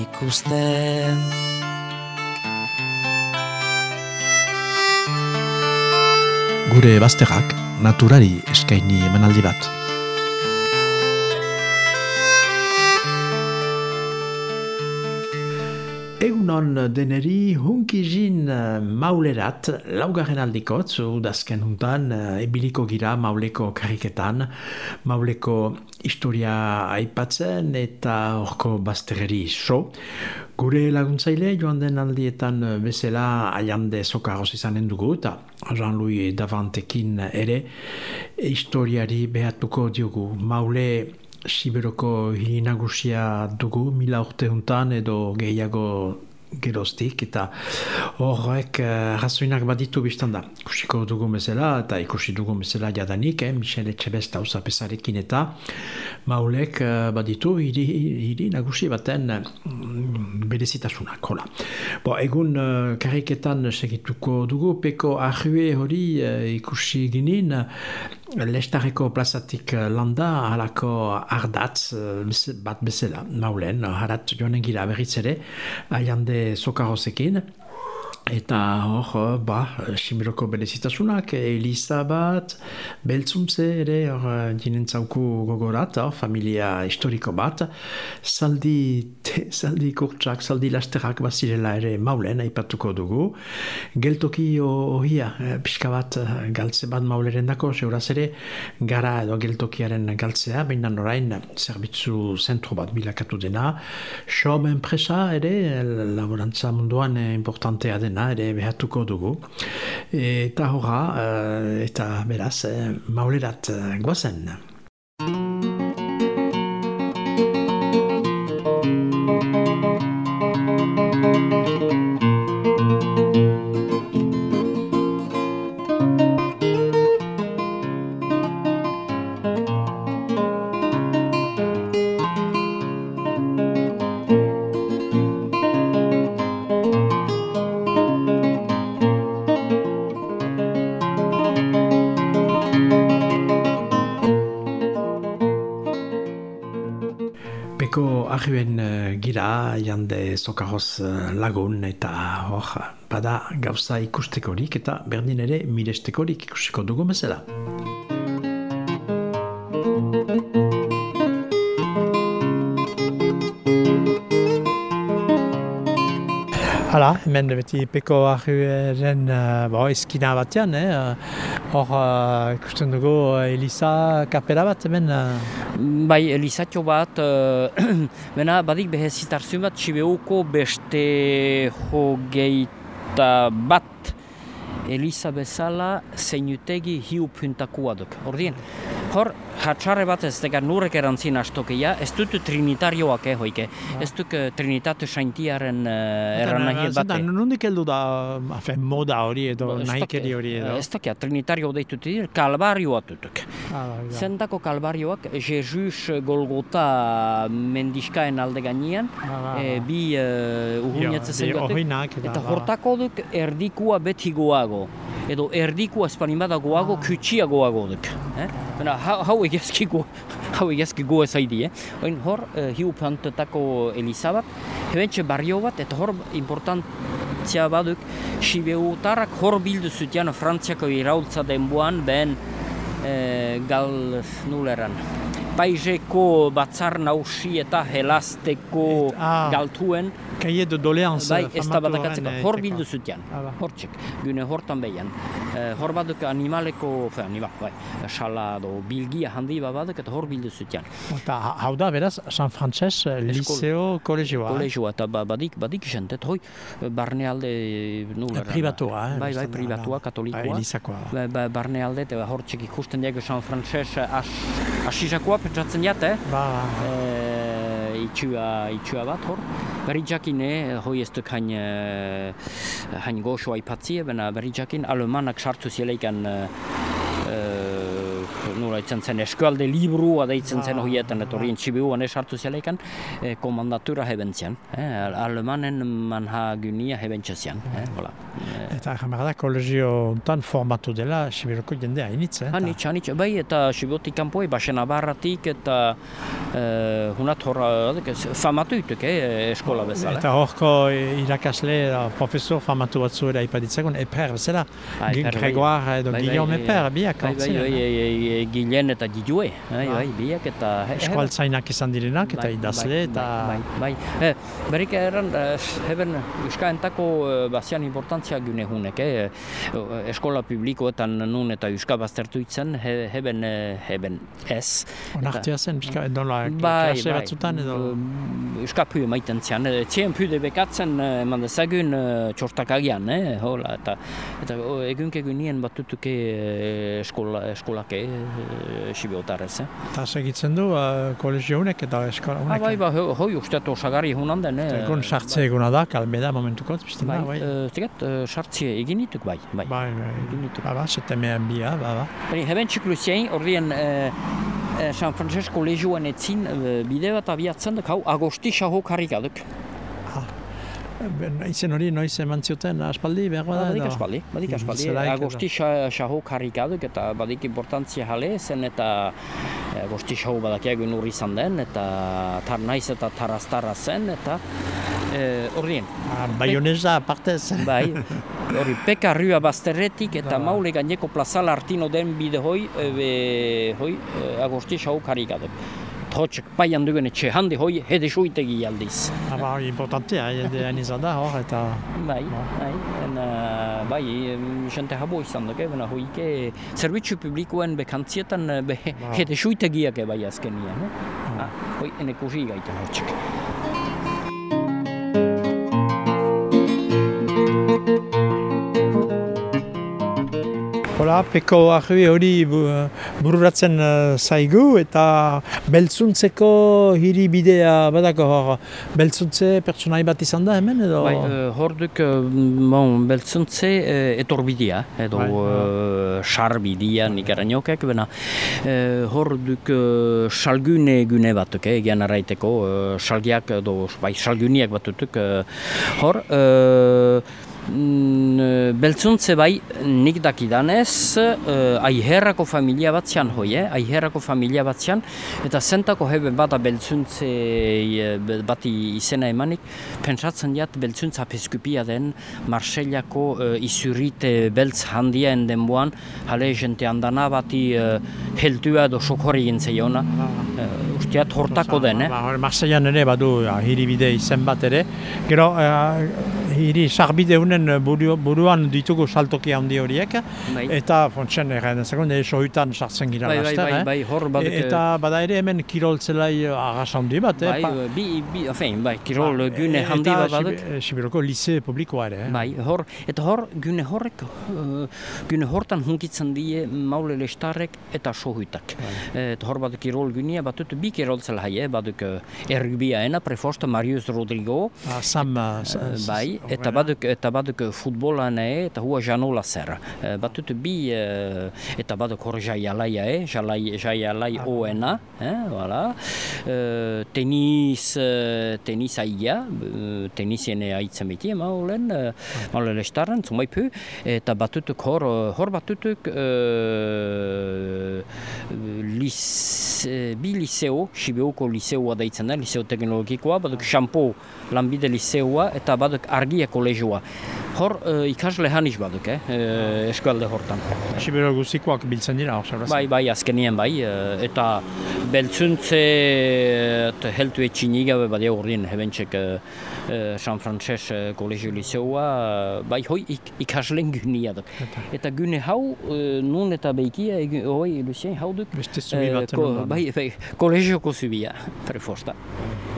ikusten. Gure bazterrak naturari eskaini emanaldi bat. Egunon deneri hunkizin uh, maulerat laugarren aldikotz, udazken huntan, ebiliko gira mauleko kariketan, mauleko historia aipatzen eta horko bazterreri so. Gure laguntzaile joan den aldietan uh, bezala aiande sokaroz izanen dugu eta Jean-Louis Davantekin ere historiari behatuko diogu. Maule Siberoko hiri nagusia dugu, mila urte huntan edo gehiago geroztik, eta horrek uh, razoinak baditu biztan da. Ikusiko dugu bezala, eta ikusi dugu bezala jadanik, eh, Michel Etxebest hauza pesarekin eta maulek uh, baditu hiri, hiri nagusi baten mm, berezitasunak, hola. Bo, egun uh, kariketan segituko dugu, peko ahue hori uh, ikusi ginin, Lestareko plazatik landa halako ardatz bat bezala, maulen, harat joanen gira berriz ere, aiande sokarozekin, eta hor, ba, simiroko berezitasunak, Elisa bat, beltzuntze ere, hor, jinen gogorat, hor, familia historiko bat, zaldi, te, zaldi kurtsak, zaldi lasterak bazirela ere maulen, aipatuko dugu, geltoki ohia, pixka bat galtze bat mauleren dako, seuraz ere, gara edo geltokiaren galtzea, baina orain zerbitzu zentro bat bilakatu dena, Shob enpresa ere, laborantza munduan importantea dena, ere behatuko dugu. Eta horra, eta beraz, maulerat guazen. Sokaroz uh, lagun eta hor bada gauza ikustekorik eta berdin ere mirestekorik ikusiko dugu bezala. Hala, hemen beti peko ahueren uh, eskina batean, eh? hor uh, ikusten dugu Elisa kapera bat hemen. Uh. Bai, Elisatxo bat, uh, bena badik behezitarzun bat, Sibeuko beste hogeita bat Elisa bezala zeinutegi hiu puntakua duk. Ordien, hor, hatxarre bat ez dega nurek erantzin astokeia, ez dut trinitarioak eh, hoike. Ez duk uh, trinitate saintiaren uh, erranahi bat. Zeta, nondik heldu da, afen, moda hori edo, nahikeri hori edo? Ez tokia, trinitario deitu dir, kalbarioa tutuk. Ah, Zentako kalbarioak, Jesus Golgota mendiskaen alde gainean, e, bi uh, zen eta hortako duk erdikua beti goago edo erdikua espanin bada goago, ah. kutsia goago duk. Eh? Hau egezki go, hau egezki go ez haidi, eh? Oin hor, uh, hiu plantetako Elizabat, hebentxe barrio bat, eta hor importantzia baduk, Sibeutarrak hor bildu zutian Frantziako iraultza denboan, ben eh, gal nuleran. Paizeko batzar nausi eta helazteko ah. galtuen. Kaie de doleanz. Bai, ez da batakatzeko. Hor bildu zutian. Hortxek. Gune hortan behian. Eh, hor baduk animaleko, fe, animal, bai, xala do bilgia handi baduk eta hor bildu zutian. Eta hau da, beraz, San Frances Liceo Kolegioa. Kolegioa, eta badik, badik jentet, hoi, barnealde nula. Privatua, eh? Bai, bai, privatua, katolikoa. Bai, Elizakoa. Bai, bai, barnealde, eta hortxek ikusten diego San Frances asisakoa pentsatzen jate, Ba, e, itxua, itxua bat hor. berri jakine, hoi ez duk hain, hain goxoa ipatzie, baina berri jakin alemanak sartu zileikan nola itzen zen eskualde libru adaitzen zen ah, horietan, eta horien txibiuan esartu zelaikan, e, komandatura heben. Eh, Alemanen manha gynia heben txasian. Eh, eta jamarada kolegio ontan formatu dela Sibiroko jendea initz, eh? Hanitz, hanitz, bai, eta Sibirotik kanpoi, basena barratik, eta e, hunat horra, famatu ituk, eh, eskola bezala. Eta horko irakasle, profesor famatu batzu ere ipaditzagun, eper bezala, Gregoire edo Guillaume Eper, biak, bai, bai, bai, gilen eta gilue, bai, bai, biak eta... Eskualtzainak izan direnak eta idazle eta... Bai, bai, bai. Berik erran, heben Euskaentako bazian importantzia gune hunek, eh? eskola publikoetan nun eta Euska baztertu itzen, heben, heben ez. Onartia zen, pixka, edola, klase batzutan edo... Euska pui maiten zian, txien pui de bekatzen eman dezagun txortak agian, eh? hola, eta, eta egunke gunien batutuke eskola, eskolake, Eh? Eta segitzen du uh, kolegio honek eta eskola honek? Ah, bai, ba, hoi ho, usteat osagari hunan den. Eh? Egon sartze eguna da, kalmeda momentuko, bizten bai, bai. Uh, Tegat, uh, sartze egin dituk bai. Bai, bai, bai. Ba, ba, zete bia, ba, ba. Bari, heben txiklusien, ordien uh, San Francesco legioan etzin uh, bide bat abiatzen duk, hau agosti xaho karikaduk. Izen hori noiz eman zioten aspaldi behar bada? Badik aspaldi, badik aspaldi. Agosti xaho karrikaduk eta badik importantzia jale zen eta agosti xaho badak egun urri izan den eta tar naiz eta taraztarra zen eta horrien. Ah, Baioneza partez. Bai, hori peka rua bazterretik eta maule gaineko plazala artino den bide hoi, hoi agosti xaho karrikaduk hotxek paian dugun etxe handi hoi hede suitegi aldiz. Aba, hori importantea, hede hain izan da hor eta... Bai, bai, en, bai, jente habo izan duke, bena hoike zerbitzu publikoen bekantzietan be, ba. hede suitegiak bai azkenian. Eh? Ah, hoi, ene kusi gaita hotxek. Hola, peko ahri hori bururatzen uh, zaigu eta beltzuntzeko hiri bidea badako hor. Beltzuntze pertsonai bat izan da hemen edo? Bai, uh, hor duk, uh, bon, beltzuntze etorbidea edo bai, uh, sarbidea nik eraniokek, bena hor duk salgune gune batuk, eh, egian arraiteko, salgiak edo, bai, salguniak batutuk, hor, beltzuntze bai nik dakidanez uh, aiherrako familia bat zian hoi, eh? aiherrako familia bat zian eta zentako hebe bada beltzuntze uh, bati izena emanik pentsatzen diat beltzuntza peskupia den Marseillako uh, izurite beltz handien denboan jale jente handana bati uh, heltua edo sokori gintzeiona uh, usteat hortako den, eh? Ba, Marseillan ere badu hiribide izen bat ere gero uh, hiri sarbide honen buru, buruan ditugu saltoki handi horiek bai. eta fontsen eren ezagun ere sohutan sartzen gira bai, laster, bai, bai, bai, bai, e, eta bada ere hemen kirol zelai agas handi bat eh, bai, bi, bi, afein, bai, kirol ba, gune e, handi bat baduk eta Sibiroko lise publikoa ere eh? bai, hor, eta hor gune horrek uh, gune hortan hunkitzen die maule lestarrek eta sohutak bai. eta hor baduk kirol gunea batut bi kirol zelai eh, baduk uh, ergbia ena prefosta Marius Rodrigo ah, Sam, bai, eta baduk eta baduk futbolan e, eta hua janola zer. E, batut bi e, eta baduk hor jaialaia e, jalai, jaialai ah. oena, e, voilà. e, tenis, tenis aia, tenisien aitzen beti ema olen, ah. maulen estarren, zumai pu, eta batutuk hor, hor batutuk e, lis, bi liseo, Sibeoko liseoa daitzen da, liseo teknologikoa, baduk xampo lanbide liseoa, eta baduk argia kolegioa. Hor uh, ikasle haniz baduk, eh, uh, eskualde hortan. Sibero guzikoak biltzen dira, hor Bai, bai, azkenien bai, uh, eta beltzuntze uh, heltu etxiniga, badia horrien, hebentsek uh, San Frances uh, kolegio liseoa, uh, bai, hoi ik, ikaslen gynia duk. Eta, eta gyne hau, uh, nun eta behikia, hoi, Lucien, hau duk. Beste zubi uh, ko, bai, bai, kolegioko zubia, prefosta.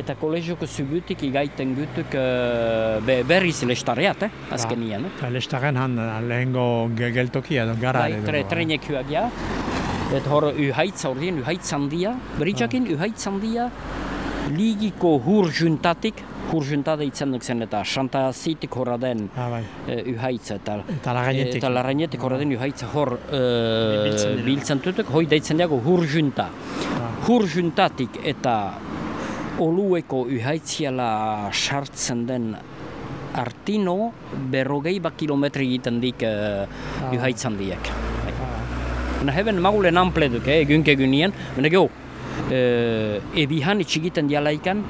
Eta kolegioko zubutik igaiten gutuk uh, be, berriz lestarreat, eh, azkenian. Eh? Lestaren han lehengo geltokia gara. Bai, tre, trenekuak ja. Et hor uhaitz ordien, uhaitz handia. Beritxakin uhaitz handia ligiko hur juntatik hurjunta deitzen duk zen eta Santa Zitik horra den ah, bai. uhaitza eta eta larainetik eta larainetik horra den uhaitza hor uh, biltzen dutuk, hoi deitzen dago hurjunta. Ah. Hurjuntatik eta olueko uhaitziala sartzen den artino berrogei bat kilometri egiten dik uh, ah. uhaitzan diek. Ah. heben magulen ampleduk, eh, egunk egunien, baina geho, uh, ebihan itxigiten dialaikan,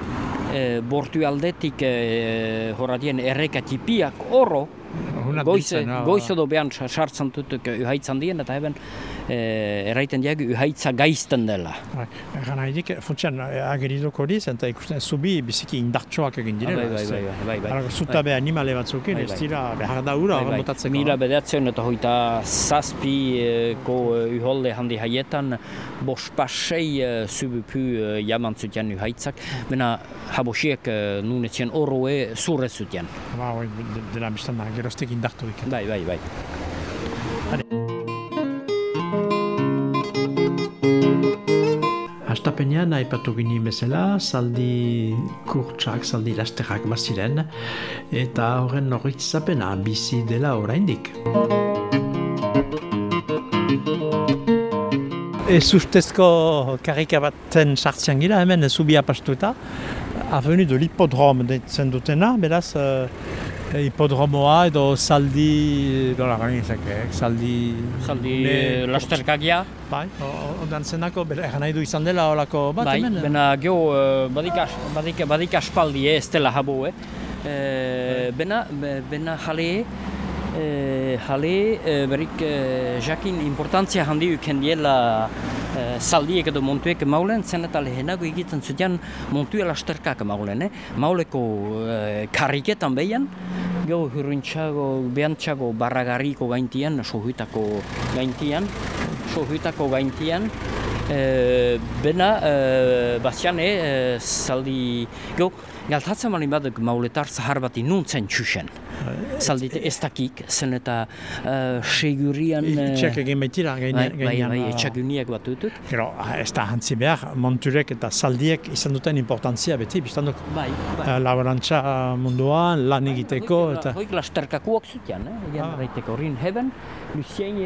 uh, bortu aldetik uh, horradien errekatipiak oro, goize, goize do behan sartzen dutuk uhaitzan dien, eta heben eh, erraiten diag uhaitza gaizten dela. Bai, Egan nahi dik, funtsian ageridoko hori, zenta ikusten zubi biziki indartsoak egin direla. Bai, bai, bai, bai, bai. Zuta beha animale batzukin, ez dira behar da ura bai, bai. Mila bedatzen eta hoita zazpi ko uholde handi haietan, bos pasei zubupu jaman zuten uhaitzak, bena habosiek nunetzen oroe zurre zuten. Ba, dela biztan da, gerostek indartu Bai, bai, bai. Astapenean aipatu gini bezala, zaldi kurtsak, zaldi lasterrak baziren, eta horren horretzapena bizi dela oraindik. Ez ustezko karika baten sartzean gira, hemen zubia pastuta, avenu de l'hippodrome ditzen dutena, beraz, uh, hipodromoa edo zaldi dola gani ezak, zaldi... Zaldi ne, lasterkagia. Bai, ondan zenako, egan nahi du izan dela olako bat bai, hemen? Bena geho badik, badik, badik aspaldi ez dela jabo, eh? E, bena, bena jale, e, jale, e, berik e, jakin importantzia handi uken diela Eh, zaldiek edo montuek maulen, zen eta lehenago egiten zuten montue lasterkak maulen, eh? mauleko eh, karriketan behian, geho hurruntxago, behantxago barragarriko gaintian, sohuitako gaintian, sohuitako gaintian, eh, bena, eh, bazian, eh, zaldi, geho, galtatzen bali baduk mauletar zahar bat inuntzen txusen. Zaldite ez dakik, zen eta uh, segurian... Itxak egin baitira, gainean. Bai, bai, bai, etxak uniak bat dutut. Gero, ez da hantzi behar, monturek eta zaldiek izan duten importantzia beti, biztan duk. Bai, bai. Uh, laborantza munduan, lan egiteko, eta... Hoik lasterkakuak zutian, eh? Egan ah. raiteko, rin heben, Lucien,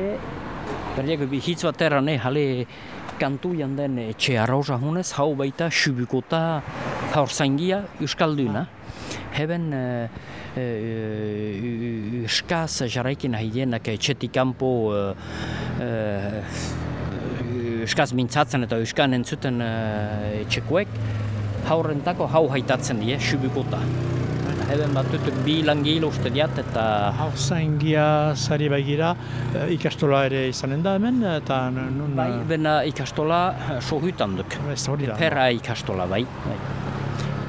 berdiak hitz bat erran, eh, jale kantu janden etxe arroza hunez, hau baita, subikota, haur zaingia, euskalduna. Heben, euskaz jarraikin haidienak etxetik kanpo euskaz mintzatzen eta euskan entzuten etxekuek, haurrentako hau haitatzen die, subikota. Heben batutuk bi langile uste diat eta... Hau zaingia zari baigira, ikastola ere izanen da hemen, eta... Nun... Bai, bena ikastola sohutan duk. Perra ikastola, bai. bai.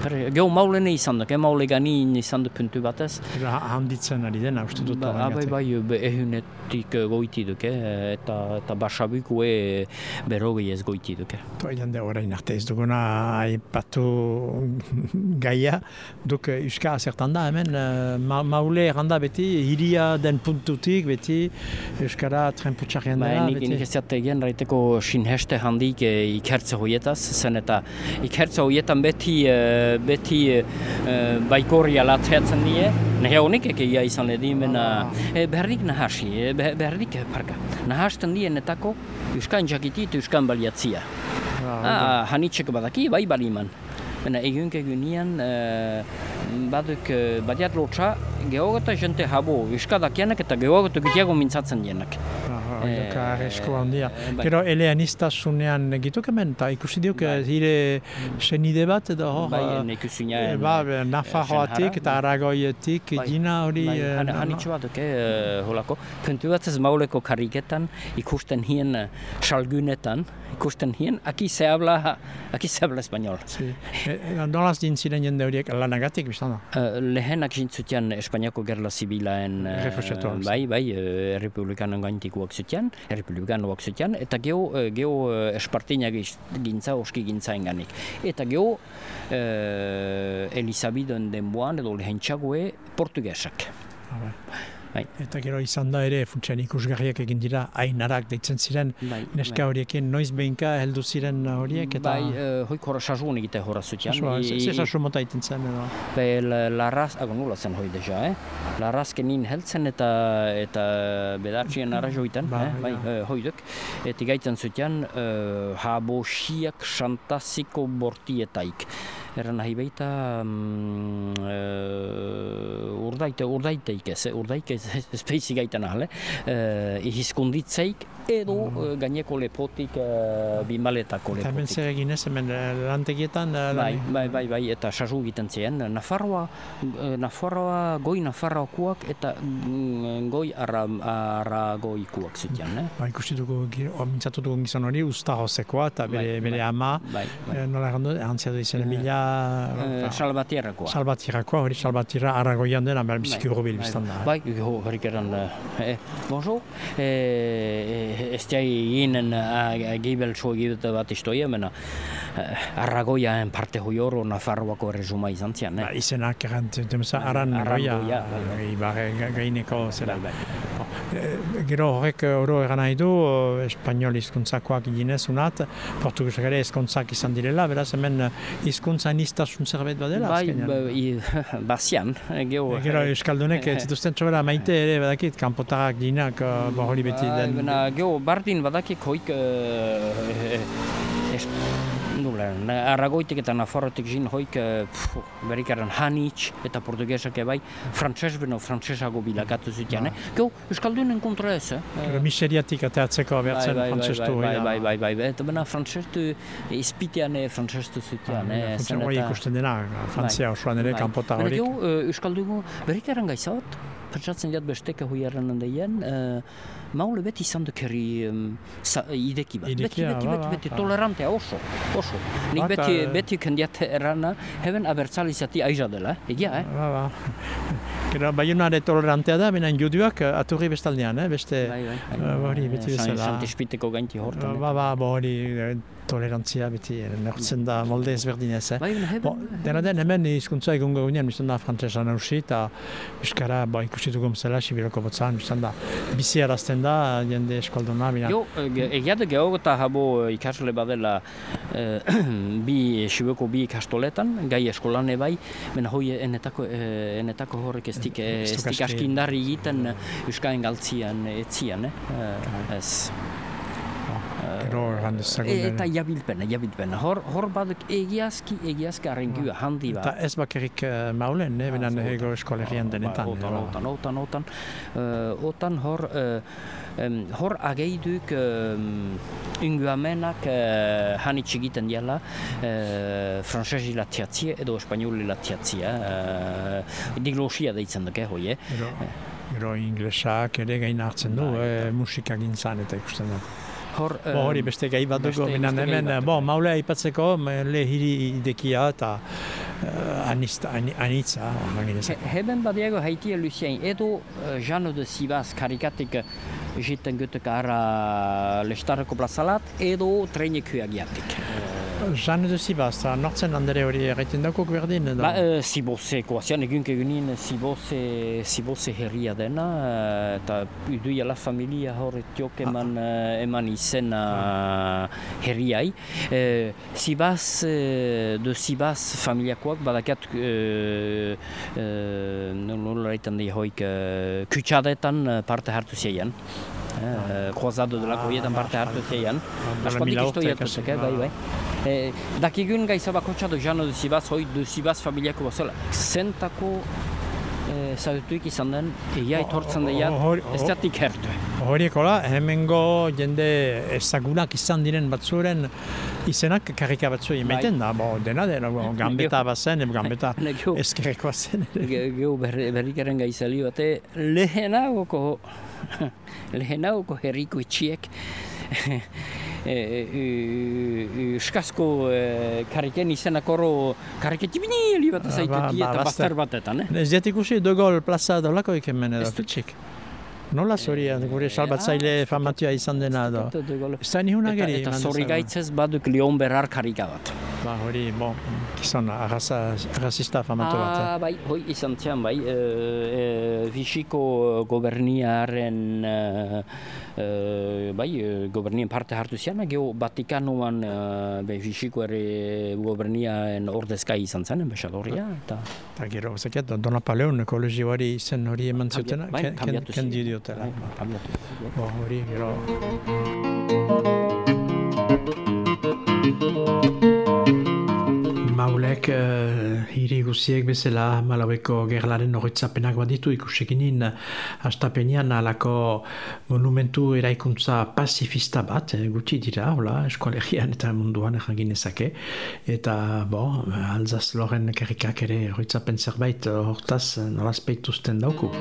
Geo maulene izan duk, maule gani izan duk puntu batez. Handitzen ari dena, uste dut. Ba, bai, bai, ehunetik goiti duke, eta, eta basabiko e berrogei ez goiti duke. Toa jende horrein arte ez duguna aipatu gaia, duk euska azertan da hemen, ma, maule erranda beti, hiria den puntutik beti, euskara trenputxarrian dela. Ba, nik, nik ez egin, raiteko sinheste handik ikertze hoietaz, zen eta ikertze hoietan beti beti e, baikorri alatzeatzen die, nahi honik egia izan ledin, bena e, beharrik nahasi, e, beharrik parka. Nahasten die netako, euskan jakiti eta euskan baliatzia. Ah, hanitxek badaki, bai baliman. Bena egunk egunian, e, baduk badiat lotxa, geogota jente habo, euskadakianak eta geogota gutiago mintzatzen dienak. Oidoka e, arresko handia. Bai. Gero eleanistasunean egituk hemen, eta ikusi diuk bai. hire senide bat edo hor... Bai, nekusina... E, ba, Nafarroatik eta Aragoietik bai. gina hori... Bai, han, hanitxo bat, okay, holako. Puntu bat ez mauleko kariketan, ikusten hien salgunetan, ikusten hien, aki se habla, aki se habla español. Si. E, Nolaz din ziren jende horiek lanagatik, biztana? Uh, lehenak jintzutian Espainiako gerla zibilaen... Uh, bai, bai, uh, republikanen gaintikuak zutian, republikanoak zutian, eta geho, geho espartina gintza, oski gintza enganik. Eta geho, uh, Elisabidon denboan, edo lehentxagoe, portugesak. Ah, bai. Bai. Eta gero izan da ere, funtsean ikusgarriak egin dira, ainarak deitzen ziren, bai, neska bai. horiekin, noiz behinka heldu ziren horiek, eta... Bai, uh, hoik horra sasun egite horra zutian. Ze sasun mota iten zen, edo? Be, larraz, ago nula zen hoi deja, eh? Larrazken nin heltzen eta eta bedartxien arrazoitan, ba, eh? bai, ja. hoi duk. Eta gaitzen zutian, uh, habosiak santaziko bortietaik eran nahi baita um, uh, urdaite, urdaiteik ez, urdaik ez, ez peizik gaitan ahle, uh, ihizkunditzeik edo uh, gaineko lepotik uh, bimaletako lepotik. Eta hemen zer egin ez, hemen lantegietan? bai, bai, bai, bai, eta sasu egiten zien, Nafarroa, Nafarroa, goi Nafarroakoak eta mm, goi arra, arra goikuak zitean. Eh? Ba, ikusti dugu, mintzatu dugu gizan hori, usta hozekoa eta bere, bai, bere bai, ama, bai, bai. nola errandu, antzia du izan, mila Uh, salbatierrakoa. Salbatierrakoa, hori salbatierra aragoian dena, behar biziki bai, bai, biztan da. Bai, jo, horik eran, eh, bonjour, eh, ez jai ginen gibel txua gibete bat istoia, mena, arragoiaen parte hoi oro Nafarroako resuma izan zian. Eh? Ba, izenak erant, temesa, aran arragoia, gaineko zera. Bai, Gero horrek oro eran nahi du, espanol izkuntzakoak ginez unat, portugis ere izkuntzak izan direla, beraz hemen izkuntza nistasun zerbait badela bai, bai, bazian. Gero, Gero Euskaldunek ez zituzten txobera maite ere badakit, kanpotarrak dinak uh, hori beti den. Gero, bardin badakik hoik nublen. Arragoitik eta Nafarrotik zin hoik uh, berikaren hanitz eta portugesak ebai frantses beno frantsesago bilakatu zutian. Eh? Gau, Euskaldunen kontra ez. Eh? Miseriatik ateatzeko abertzen bai, frantsestu. Bai, bai, bai, bai, bai, eta bena frantsestu izpitean frantsestu zutian. Eh? Frantsestu hori ikusten dena, frantzia osoan ere kanpota horik. Gau, Euskaldugu berikaren gaizat, pentsatzen jat besteke hui erran handeien, maule beti izan duk herri um, ideki bat. Ideki, beti, beti, beti, beti, tolerantea oso, oso. Nik beti, beti kendiat errana, heben abertzalizati aiza dela, egia, eh? Ba, ba. Gero, baiunare tolerantea da, benen juduak aturri bestaldean, eh? beste... Bai, bai, bai. Hori, beti bezala. Santespiteko gainti hortan. Ba, ba, ba, hori, tolerantzia beti neurtzen da molde ezberdinez. Eh? Bai, bon, dena den hemen hizkuntza egun gaunean, bizten da frantzesa nausi, eta euskara ba, ikusi dugu zela, sibiroko botzan, bizten da bizi arazten da, jende eskalduna. Bina. Jo, egia da eta habo ikasle badela eh, bi sibiroko bi ikastoletan, gai eskolan ebai, mena hoi enetako, eh, enetako horrek ez dik, ez dik askindarri egiten euskaen galtzian, etzian, eh? ez. Gero Eta jabilpena, jabilpena. Hor, hor baduk egiazki, egiazki arrengua handi bat. Eta ez bakarrik uh, maulen, ne, benen ego eskolerian denetan. Otan, otan, otan, otan. Uh, otan hor, um, hor ageiduk um, unguamenak uh, hanitz egiten diala uh, frantzesi latiatzia edo espanjoli latiatzia. Uh, diglosia deitzen duke, hoi, eh? Gero, gero inglesak ere gain hartzen du, bai, eh, musika gintzan eta ikusten dut. Hor, bo, hori beste gai bat dugu, beste, hemen, bo, maulea ipatzeko, lehiri idekia eta uh, anitza. anitza He, heben badiago haitia Lucien, edo uh, Jano de Sivas karikatik jiten gutuk ara lestareko plazalat, edo treinekuak jatik. Jean de Sibaz, nortzen handere hori egiten dago berdin? Ba, e, Sibose, koazian egin kegunin Sibose, Sibose herria dena, eta iduia la familia horretiok eman, ah. eman izena herriai. E, Sibaz, de Sibaz familiakoak, badakat, e, e, nola reitan di hoik, kutsadetan parte hartu zeian. Eh, Croisado de la Coyetan parte hartu zeian. Askotik isto bai, bai. E, dakigun gaiza bakotxa do jano du zibaz, hoi du zibaz familiako bazela. Zentako e, zautuik izan den, egia etortzen da ez jatik hertu. Horiekola, hemengo jende ezagunak izan diren batzuren izenak karrika batzu emaiten da, bo, dena dena, gambeta bazen, gambeta eskerrekoa zen. Geu berrikaren gaizali bate, lehenagoko, lehenagoko herriko itxiek, Euskazko e, kariken izenak oro kariketi bini bat zaitu ba, ba, eta bazter batetan. Eh? Ez diat ikusi dogol plaza dolako iken edo, fitxik. Nola zori, gure salbatzaile famatua izan dena da nihun ageri. Eta zori gaitzez baduk Leon Berrar karika bat. ba, hori, bon, gizon, arrazista famatu bat. Ah, bai, hoi izan zian, bai, e, e, Vichyko goberniaren, e, bai, gobernien parte hartu zian, geho Vatikanoan e, be, Vichyko ere goberniaen ordezkai izan zen, enbesadoria. Eta Ta gero, zaket, Don Napoleon ekologioari izen hori eman zutena, bai, diotela. Bai. Bo, hori, gero... Maulek uh, hiri guziek bezala malaueko gerlaren horretzapenak baditu ikuseginin astapenean alako monumentu eraikuntza pacifista bat, eh, gutxi dira, hola, eskolegian eta munduan errangin ezake. Eta, bo, alzaz loren kerrikak ere horretzapen zerbait hortaz nolazpeituzten dauku.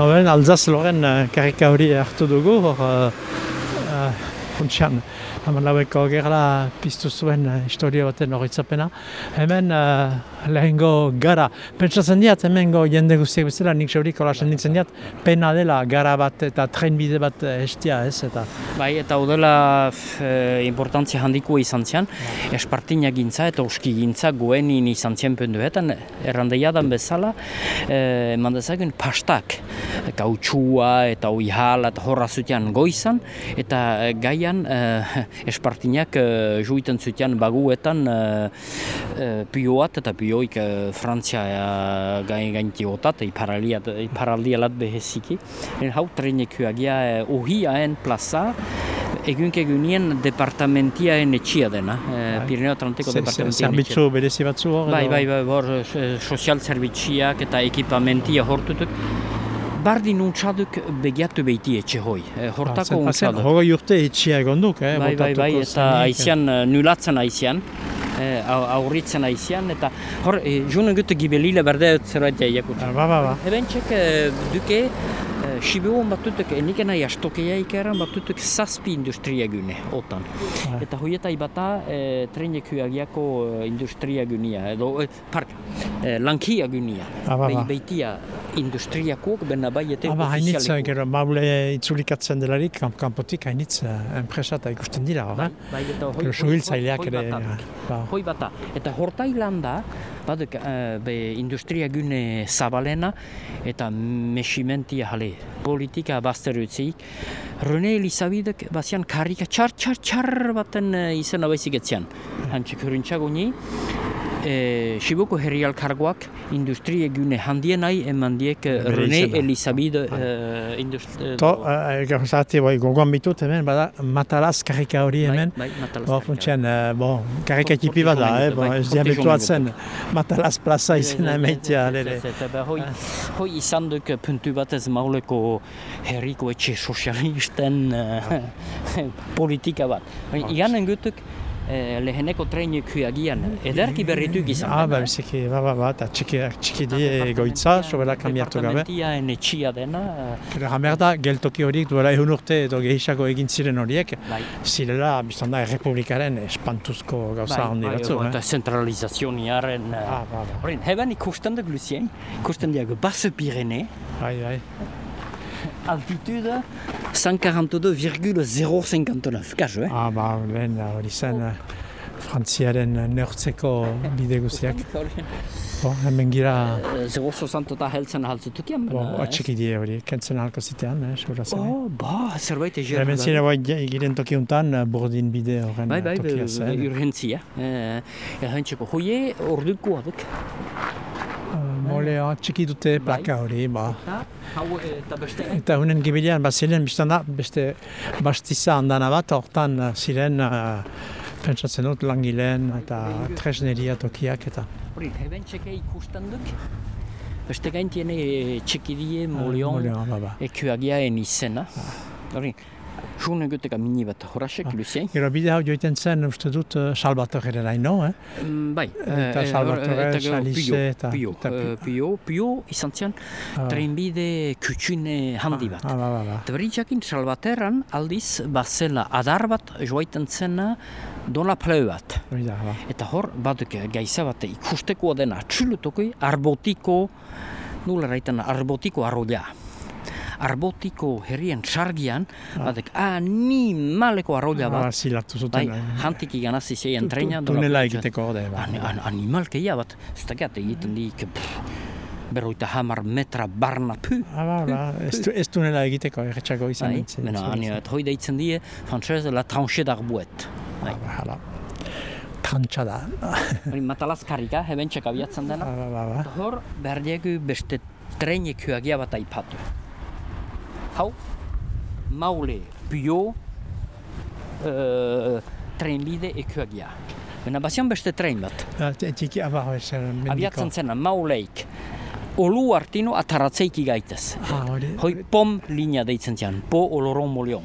Alzaz loren karika hori hartu dugu, hor, uh, funtsian, haman laueko gerla piztu zuen uh, historia baten horitzapena. Hemen uh, lehengo gara, pentsatzen diat, hemengo jende guztiak bezala, nik zeurik hola senditzen diat, pena dela gara bat eta trenbide bat estia ez, eta... Bai, eta udela e, importantzia handiko izan zian, ja. espartina gintza eta uski gintza goenin izan zian penduetan, errandeiadan bezala, eman dezagun pastak, kautxua eta oihal eta horra goizan, eta gaian e, espartinak e, juiten zutean baguetan e, e, pioat eta pioik e, Frantzia e, gain gainti otat, iparaldia lat beheziki. Hau trenekuagia e, ohiaen plaza, egun egunien departamentiaen etxia dena, e, Pirineo Atlantiko departamentia. Zerbitzu berezi batzu hor? Bai, bai, bai, hor, sozial zerbitziak eta ekipamentia hortutuk. Bardin untsaduk begiatu behiti etxe hoi, e, hortako ah, untsaduk. Hogoi urte etxia egonduk, eh? Bai, bai, bai, eta aizian, nulatzen aizian, eh, aurritzen aizian, eta hor, e, junen gute gibelile berde zerbait jaiakut. Ba, ba, ba. Eben txek, duke, Sibiuan batutuk, eniken nahi astokeia ikeran batutuk zazpi industria gune, otan. Eta hoietai bata e, trenek huagiako industria gunia, edo, e, park, e, lankia gunia. Ah, ba, ba. Beitia industriakoak, benna bai eta Aba, hainitz, gero, maule itzulikatzen delarik, kamp hainitz enpresa eta ikusten dira, hor, eh? Bai, eta hoi, hoi, hoi, hoi, hoi bata. Eta hortailanda, baduk uh, be industria gune zabalena eta mesimentia jale politika bazterutzik. Rene Elizabidek bazian karika txar txar txar baten uh, izena baizik etzian. Hantzik hurintxago ni, e, Sibuko herrial kargoak industria gune handien nahi eman diek Rene Elizabide uh, industria... To, gauzati, bai, gogoan bitut hemen, bada, matalaz karika hori hemen. Bai, bai. Funtxen, bon, karika tipi bada, eh, bon, ez diabituatzen matalaz plaza izena emeitea, lere. Hoi izan duk puntu bat ez mauleko herriko etxe sozialisten politika bat. Ianen gutuk, eh, leheneko treinik huagian, ederki berritu gizan. Ah, ba, biziki, ba, ba, ba, eta txiki, txiki di egoitza, sobera kambiatu gabe. Departamentia enetxia dena. Kera, hamer da, geltoki horiek duela egun urte edo gehiago egin ziren horiek, bai. zirela, biztan da, errepublikaren espantuzko gauza bai, handi batzu. Bai, eta zentralizazioniaren. Ah, ba, ba. Horin, heben ikusten duk Lucien, ikusten diago Basse Pirene. Bai, bai. Altitude? 142,059, kaso, eh? Ah, ba, lehen, hori zen, oh. frantziaren neurtzeko bide guziak. Bo, hemen gira... 0,60 eta heltzen haltzutukian. Bo, atxiki die hori, kentzen halko zitean, eh, sura zen. Oh, ba, zerbait eger. Hemen zire bai giren toki untan, bordin bide horren bai, bai, tokia zen. Bai, bai, urgentzia. Errentzeko, hoie, orduko aduk. Mole, txiki dute plaka hori, ba. Eta beste? Eta hunen gibilean, ba, ziren, biztan da, beste bastiza handana bat, hortan ziren, uh, pentsatzen dut, langileen eta tresneria tokiak eta. Hori, heben txeke ikusten duk? Beste gaintien txekidie, moleon, ba, ba. ekuagiaen izena. Hori, June guteka mini bat horasek, ah. Lucien. Gero bide hau joiten zen, uste dut, uh, Salvatore ere naino, eh? Mm, bai. Eta Salvatore, uh, Salise, eta... Pio, uh, Pio, Pio, izan zian, ah. trenbide kutsune handi bat. Ah, ba, ba, ba. Eta berritxakin, Salvateran aldiz, bazela adar bat, joaiten zena, dona pleu bat. Ba. Eta hor, baduk gaiza bat ikusteko dena, txulutokoi, arbotiko, nula raiten, arbotiko arrodia. Arbotiko herrien sargian, ah. batek animaleko arroia bat. Ah, zilatu zuten. Bai, hantik iganazi zeien treina. Tunela egiteko ode. Ba. An, an, animalkeia bat, ez da egiten dik, berroita hamar metra barna pu. Ah, ba, ba. Ez, tunela egiteko, erretxako izan. Bai, bena, hoi deitzen die, frantzez, la tranche d'arbuet. Bai, ba, hala. Trantxada. Hori matalazkarrika, heben txek abiatzen dena. Ba, ba, ba. Hor, behar diegu beste treinek huagia bat aipatu. Hau, maule, bio, uh, trenbide ekuagia. Baina bazion beste tren bat. Tiki Abiatzen zena, mauleik. Olu artino ataratzeiki gaitez. Ah, Hoi pom linea deitzen zian, po oloron molion.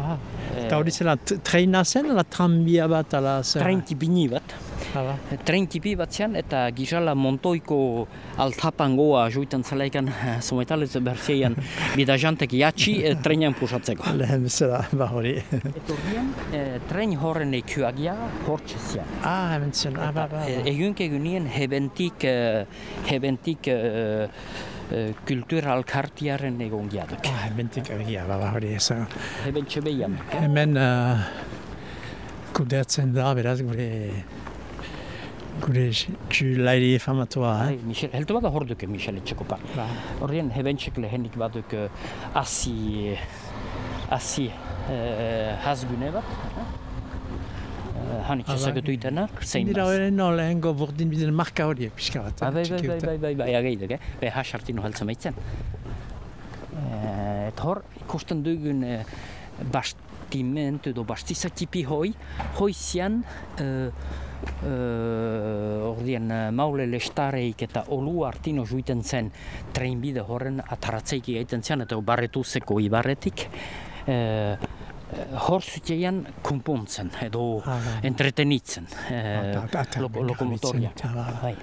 Ah, eta hori zela treina zen, ala tranbia bat, ala zer? Tren tipini bat. Hala. Tren tipi bat zian, eta gizala montoiko altapan goa joitan zelaikan, zometalez berzeian, bida jantek jatsi, e, trenean pusatzeko. Lehen bezala, ba hori. Eta horien, e, tren horren ekuagia hortxe zian. Ah, hemen zian, ah, ba, ba. E, Egun kegunien hebentik, e, hebentik e, e, kultura alkartiaren egon giaduk. Ah, hebentik egia, ba, ba hori, ez. Heben txebeian. Hemen, uh, kudeatzen da, beraz, gure gure txulairi famatua, eh? Bai, Michel, heltu bada hor duke Michel etxeko pa. Ba. Horrien hebentsek lehenik baduk uh, asi, asi uh, hasgune bat. Uh, Hanik ezagutu itena, zein Dira hori no lehengo burdin bidin marka horiek pixka bat. Ah, bai, bai, txiki bai, urte. bai, bai, bai, ageiduk, eh? Be hasartino haltzen baitzen. Eh, Eta hor, ikusten dugun eh, bastiment edo bastizatipi hoi, hoi zian, eh, eh, ordien eh, maule lestareik eta olu artino juiten zen treinbide horren ataratzeik egiten zian eta barretuzeko ibarretik. Eh, eh, hor zuteian kumpuntzen edo Ah, bai. entretenitzen eh, Ah, ta- lokomotoria. ba. Bai.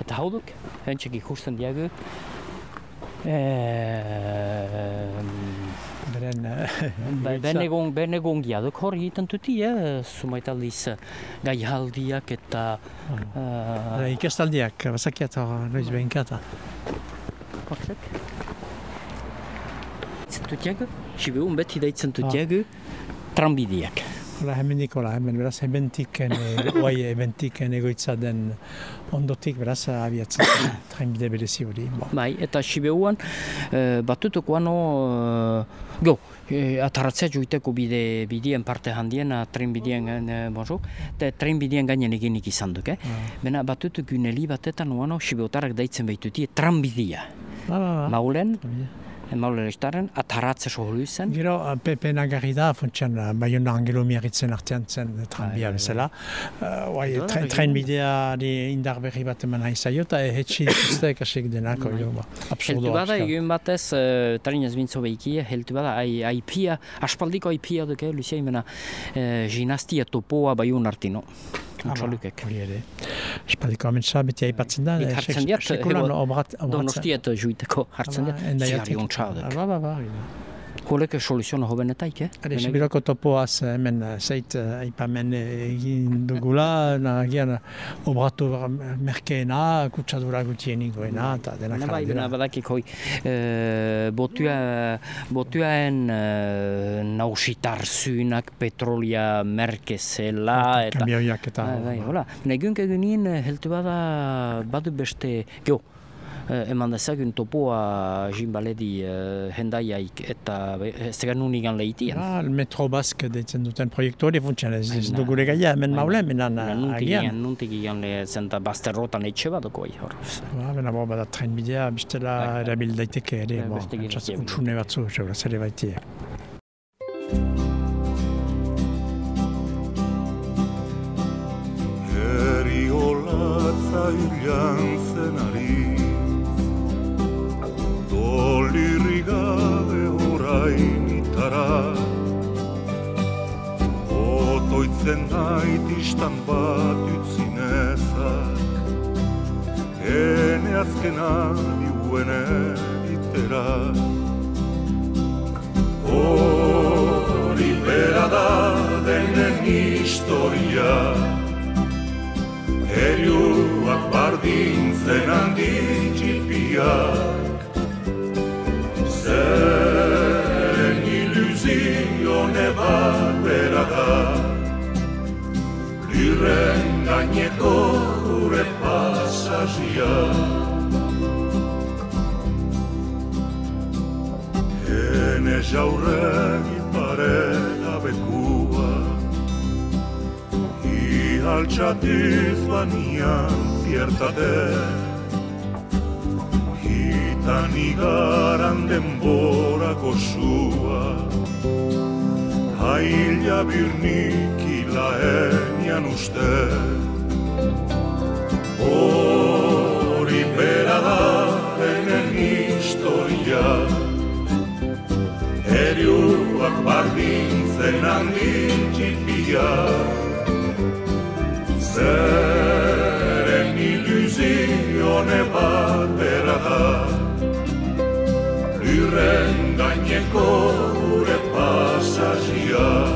Eta hau duk, hentsek ikusten diagu, eh, Beren, eh, Bai, ben egon, ben egon giadok hor egiten tuti, eh, sumaitaldiz eh, gaialdiak eta... Eta Uh, ikastaldiak, bazakiat hor, noiz behinkata. Hortzek? Zentutiago? Sibeun beti daitzen tutiago, tranbidiak. Hola, hemen Nikola, hemen beraz hementik, oai hementik egoitza den ondotik, beraz abiatzen trenbide berezi hori. Bon. Bai, eta Sibeuan eh, batutukoan no, eh, go, eh, ataratzea joiteko bide, bidien parte handiena, trenbidien, eh, bonzo, eta trenbidien gainen eginik izan duk, eh? Bena batutuk guneli batetan oano, Sibeutarrak daitzen behituti, tranbidia. Ba, ba, ba. Maulen, maulen estaren, ataratze soholu zen. Gero, pepe nagarri da, funtsan, Bayona Angelo miarritzen artean zen tranbia bezala. Uh, Oai, Da, tre- bai, trenbideari indar berri bat eman nahi zaio, eta etxi dituzte ekasik denak, Bai. oio, ba, Heltu absurdoa. bada, egun batez, uh, trainez bintzo behikia, heltu bada, ai, aipia, aspaldiko aipia duke, Lucia, imena, uh, ginastia topoa baiun artino. Ah, ba, Untsalukek. Hori ere. Espaldiko amentsa beti aipatzen da. Nik eh, hartzen sek- diat, sekulan hebo, obrat, obratzen. Donostiet juiteko hartzen dut, ziari untxadek. Ba, ba, ba, hori da. Koleke soluzioa hobenetaik, eh? Hade, Sibiroko topoaz eh, hemen eh, zeit eh, aipamen eh, egin dugula, nagian obratu merkeena, kutsadura gutienik goena, eta Baina hala bai, baina badakik hoi, e, botua, botuaen e, nausitar zuinak petrolia merkezela, eta... Kamioiak eta... Bai, bai, hola. Negunk egunin, heltu bada, badu beste, eh, eman dezagun topoa jimbaledi eh, hendaiaik eta ez tegan unigan lehitian. Ah, el metro bask deitzen duten proiektu hori funtsan, ez ez dugure gaia hemen maule, nuntik agian. gian, nuntik gian lehetzen eta bazterrotan etxe bat oi hor. Ba, bena bo, bada trenbidea, bestela Bai, erabil daiteke ere, Bai, bo, utxune batzu, zeura, zere baitie. Eri olatza hilan zenari Dolirri gabe orain itara. Otoitzen nait istan bat utzinezak Ene azkena diuen editera Hori bera da denen historia Eriuak bardintzen handi txipiak Lurren gaineko gure pasazia Hene jaurregi parela bekua Ihaltxatiz banian ziertate Hitan igaran denborako sua Haila birnik ilaenian uste. Hori bera da enen historia. Eriuak bardintzen handin txipia Zeren ilusione bat bera da. Lurren gaineko gure pasazia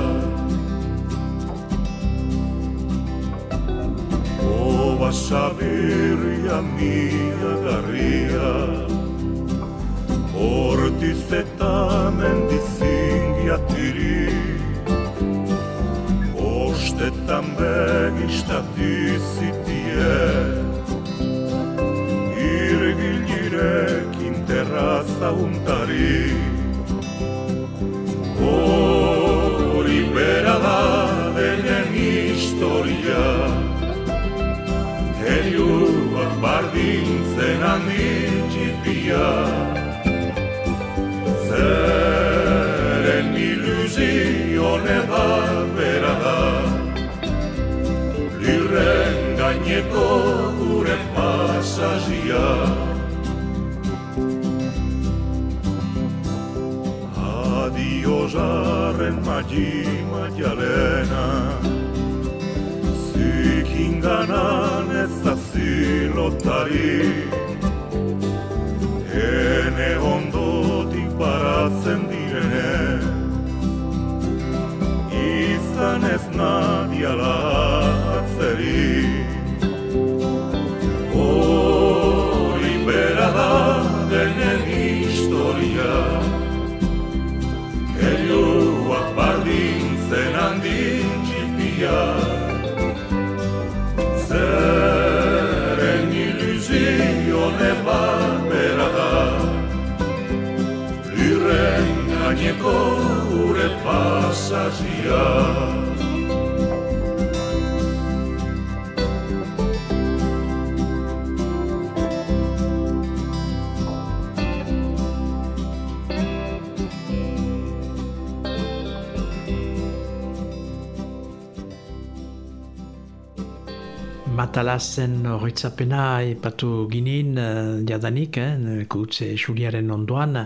Oba sabirria mia garria Hortiz eta mendizingia tiri Ostetan begistatizitie Irgilirekin terraza untari Hori bardintzen handin txipia Zeren ilusione bat bera da Lirren gaineko gure pasazia Adio zarren magi maialena Zikin ganan ez da zilotari ez nadiala atzeri Hori bera da denen historia. Heliuak bardintzen handin txipia Zeren ilusione bat bera da Lirren gaineko gure pasazia Matalazen horitzapena ipatu ginin uh, jadanik, eh, kutze Juliaren ondoan,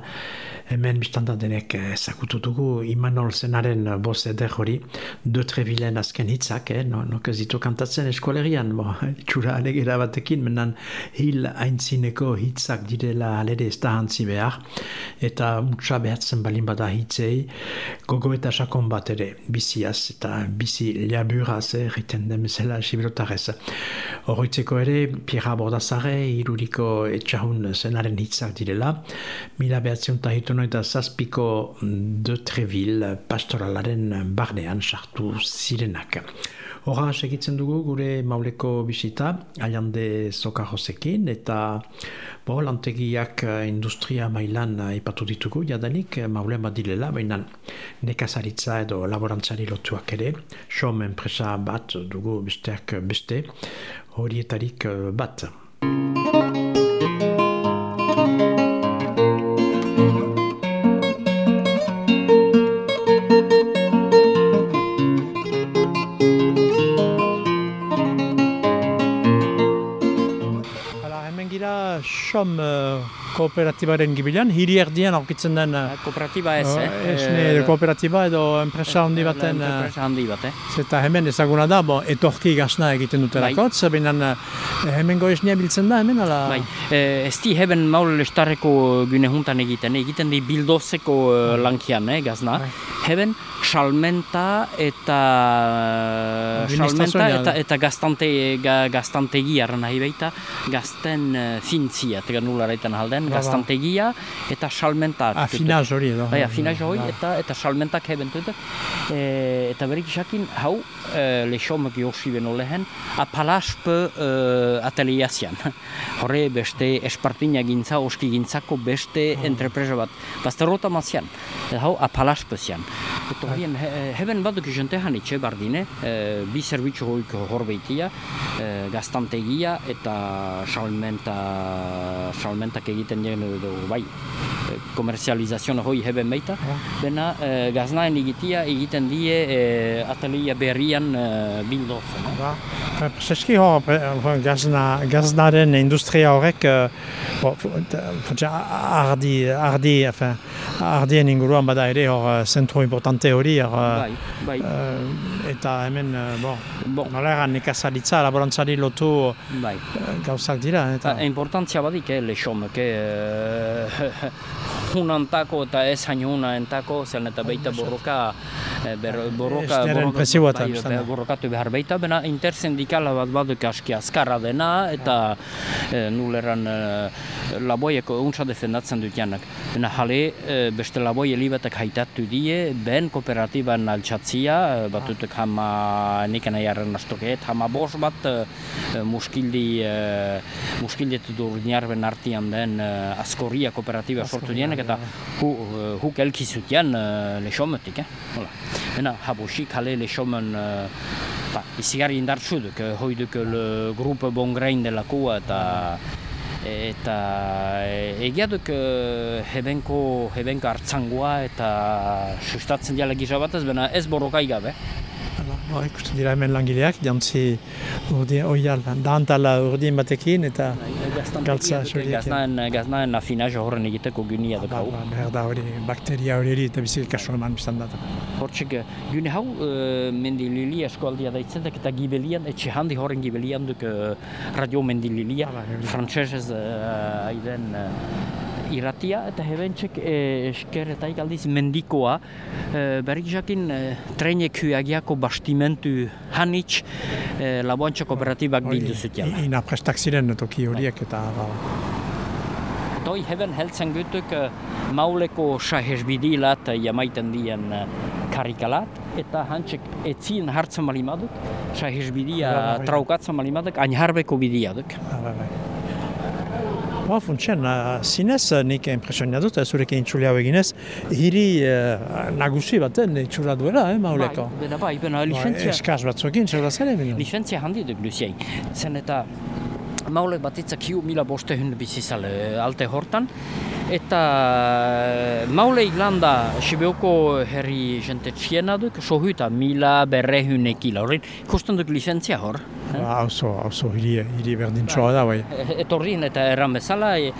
hemen biztanda denek ezagutu dugu Imanol zenaren boz eder hori, de Trevilen azken hitzak, eh, no, no zitu kantatzen eskolerian, bo, txura alegera batekin, menan hil haintzineko hitzak direla alere ez da hantzi behar, eta mutsa behatzen balin bada hitzei, gogo eta sakon bat ere, biziaz, eta bizi liaburaz, eh, riten demezela sibirotarez. Horroitzeko ere, Pierra Bordazare, iruriko etxahun zenaren hitzak direla, mila behatzen hitu eta zazpiko de Treville pastoralaren barnean sartu zirenak. Horra, segitzen dugu gure mauleko bisita, aiande zokarozekin, eta bo, lantegiak industria mailan ipatu ditugu, jadanik maule badilela, baina nekazaritza edo laborantzari lotuak ere, som enpresa bat dugu besteak beste, horietarik bat. Som uh, kooperatibaren gibilan, hiri erdian aurkitzen den... Uh, kooperatiba ez, eh? Esne uh, kooperatiba edo enpresa handi baten... Enpresa handi bat, eh? Zeta hemen ezaguna da, bo, etorki gasna egiten dutelakotz, bai. baina uh, hemen goesnea biltzen da, hemen ala... Bai, eh, ez di heben maul estarreko gune juntan egiten, egiten di bildozeko uh, lankian, eh, gazna. Bai. Heben, salmenta eta salmenta eta, eta gaztante, ga, gaztantegia nahi baita, gazten uh, fintzia, eta nula reiten ba, ba. gaztantegia eta salmenta. Afinaz hori edo. Bai, afinaz hori eta, eta salmentak hebentu e, eta berik isakin, hau, e, lehomak josi beno lehen, apalasp e, ateliazian. Horre beste espartina gintza, oski gintzako beste oh. entrepresa bat. Bazterrota mazian, hau apalasp zian. Eta horien, heben baduk jentean itxe bardine, e, bi zerbitzu hoik horbeitia, e, gaztantegia eta salmenta, salmentak egiten edo bai, e, komerzializazioa hoi heben baita, bena e, gaznaen egitia egiten die e, atelia berrian e, bildozen. Ba, Prezeski hor, gazna, gaznaren industria horrek, ardi, ardi, ardien inguruan bada ere hor zentro importante hori, bai, bai. eta hemen, bon, bon. nola eran nekazalitza, laborantzari lotu bai. gauzak dira. Eta... Importantzia badik, eh, lexom, que, unantako eta ez hain unaentako, zen eta baita borroka, ber, borroka, borroka, bai, borrokatu behar baita, bena intersindikala bat baduk aski azkarra dena, eta e, nuleran e, laboieko untsa defendatzen dut janak. Bena jale, e, beste laboi elibatek haitatu die, ben kooperatiban altxatzia, e, batutuk hama niken aiarren astoket, hama bos bat e, muskildi, e, muskildetu dur artian den e, askoria kooperatiba sortu dienak, eta hu, huk elkizutian uh, lesometik, eh? Hola. Ena, habusik hale lesomen uh, ba, izigari indartsu duk, uh, hoi duk le grupo bongrein delako eta eta egia duk hebenko, hebenko hartzangoa eta sustatzen diala batez, bena ez borrokai gabe. Ba, ikusten dira hemen langileak, jantzi urdien, oial, dantala urdien batekin eta galtza soriek. Gaznaen, gaznaen afinaz horren egiteko gynia duk hau. Ba, da hori, bakteria hori eta bizik kaso eman biztan data. Hortzik, gyne hau, uh, mendililia eskualdia daitzetak eta gibelian, etxe handi horren gibelian duk uh, radio mendililia, frantzesez uh, aiden iratia eta hebentsek e, esker eta mendikoa e, berrik jakin e, trenek huagiako bastimentu hanitz e, laboantxo kooperatibak bildu zutiala. Ina prestak ziren toki horiek eta... Toi heben heltzen gutuk e, mauleko sahesbidilat jamaiten dien karikalat eta hantzek etzien hartzen malimaduk, sahesbidia traukatzen malimaduk, ainharbeko bidiaduk. Ah, Ba, funtsian, zinez nik impresionia dut, zurekin intxuli hau eginez, hiri uh, nagusi baten itxura duela, eh, mauleko? Bai, bena bai, bena licentzia... Ba, eskaz batzuekin, zer da zere, Licentzia handi duk, Luciei. Zen eta maule batitzak hiu mila boste hund bizizale alte hortan, eta maule iglanda Sibeoko herri jente txiena duk, sohuita mila berre hunekila, horrein, ikusten duk licentzia hor. Hauzo, ba, hauzo, hiri, hiri berdin txoa da, bai. Etorrin eta erran bezala, e,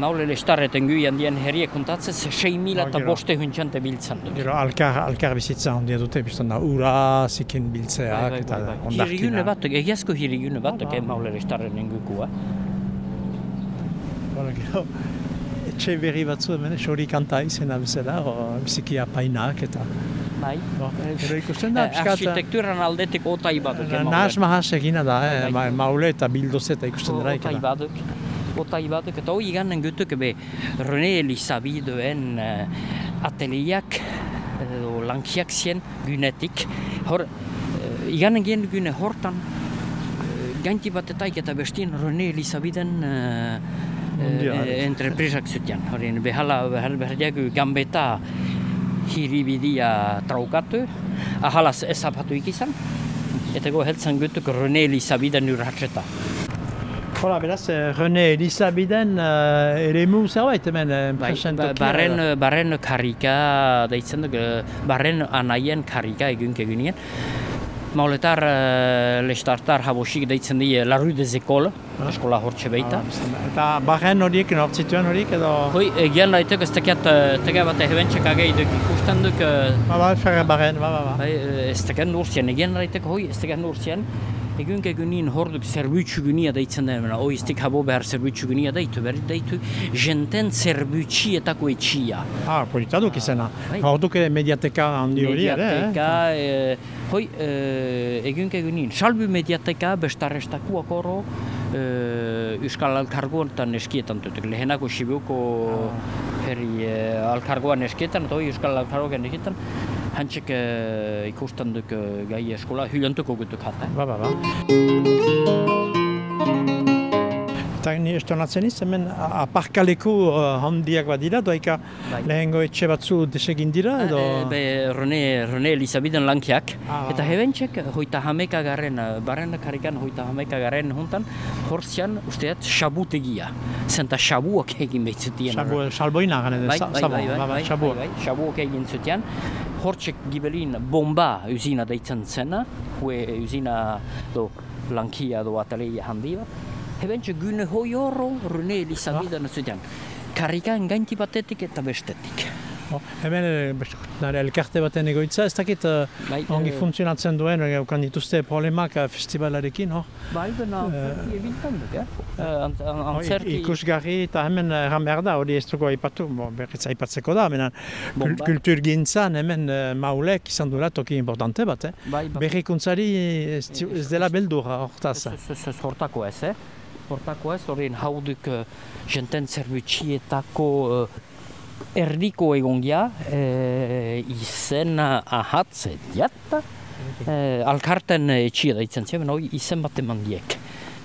maule lestarreten gui handien herriek kontatzez, 6 mila eta boste huntxante biltzen dut. Gero, alkar, alkar bizitza handia dute, biztan da, ura, zikin biltzeak, bai, bai, eta bai, bai. ondartina. bat, egiazko hirigune bat, ah, maule lestarreten gukua. Bara, gero, etxe berri batzu, hemen, xori kanta izena bezala, biziki apainak, eta... Bai. Ero ikusten da, piskat... Architekturan aldetik otai baduk. Nahaz mahaz egina da, eh? Bai. maule eta bildozeta ikusten dira. Otai baduk. Otai baduk. Eta hoi iganen gutuk be René Elisabiduen uh, ateliak edo uh, lankiak zien gynetik. Hor, uh, iganen gen gyne hortan uh, gainti bat eta eta bestien René Elisabiden uh, entreprisak zutian. Horien behala, behala, behala, gambeta hiribidia traukatu, ahalaz ezapatu ikizan, eta go heltzen gutuk René Elisabiden urratxeta. Hola, beraz, eh, René Elisabiden uh, ere mu zerbait hemen bai, ba, barren, barren karika, deitzen duk, barren anaien karika egun kegunien. Mauletar, uh, lestartar habosik deitzen die La Rue des Écoles, ah. eskola hortxe beita. Ah, eta barren horiek, nort zituen horiek edo? Hoi, egian daitek ez tekiat, tega bat ehebentxek agei duk ikusten duk... Ba, ba, ferre barren, ba, ba, ba. Bai, ez tekiat nurtzien, egian daitek hoi, ez tekiat nurtzien. Egun egunin horduk zerbutsu gunia deitzen den, oiztik habo behar zerbutsu gunia deitu, berri deitu, jenten zerbutxietako etxia. Ah, polita duk izena. Bai. Horduk mediateka handi hori, ere? Mediateka, eh? hoi, eh, egun egunin, salbu mediateka bestarrestakuak oro, eh, Euskal Alkargoan eskietan dut. Lehenako Sibuko ah. herri eh, Alkargoan eskietan, eta Euskal Alkargoan eskietan, hantzek uh, ikusten duk uh, gai eskola, hylantuko gutuk hat. Ba, ba, ba. Eta ni estonatzen iz, hemen aparkaleko uh, handiak bat dira, doaika bai. lehengo etxe batzu desegin dira, edo? E, be, Rene, Rene Elizabiden lankiak, ah, eta hebentsek, hoita hameka garen, barren karikan hoita hameka garen juntan, horzian, usteat, xabutegia. Zenta xabuak egin behitzutien. Xabu, salboina gane, bai, bai, bai, bai, bai, bai, bai, bai, xabuak egin zutian hortzek gibelin bomba usina deitzen zena, hue usina do lankia do ataleia handi bat. Hebentxe gune hoi horro, rune elizabida ah. Karrikan gainti batetik eta bestetik. Bo, hemen nare elkarte baten egoitza, ez dakit uh, bai, ongi e... funtzionatzen duen, eukan dituzte problemak festivalarekin, hor? Bai, bena, antzerki egintzen dut, ja? Antzerki... Ikusgarri eta hemen erran behar da, hori ez dugu aipatu, bo, berriz aipatzeko da, mena, kultur gintzan hemen uh, maulek izan duela toki importante bat, eh? Bai, bai. Berrikuntzari ez, ez dela beldur hortaz. Ez hortako ez, eh? Hortako ez, horien hauduk uh, jenten zerbutxietako uh, erdiko egongia, e, izen ahatze diata, e, alkarten etxia da itzen zen, izen bat eman diek.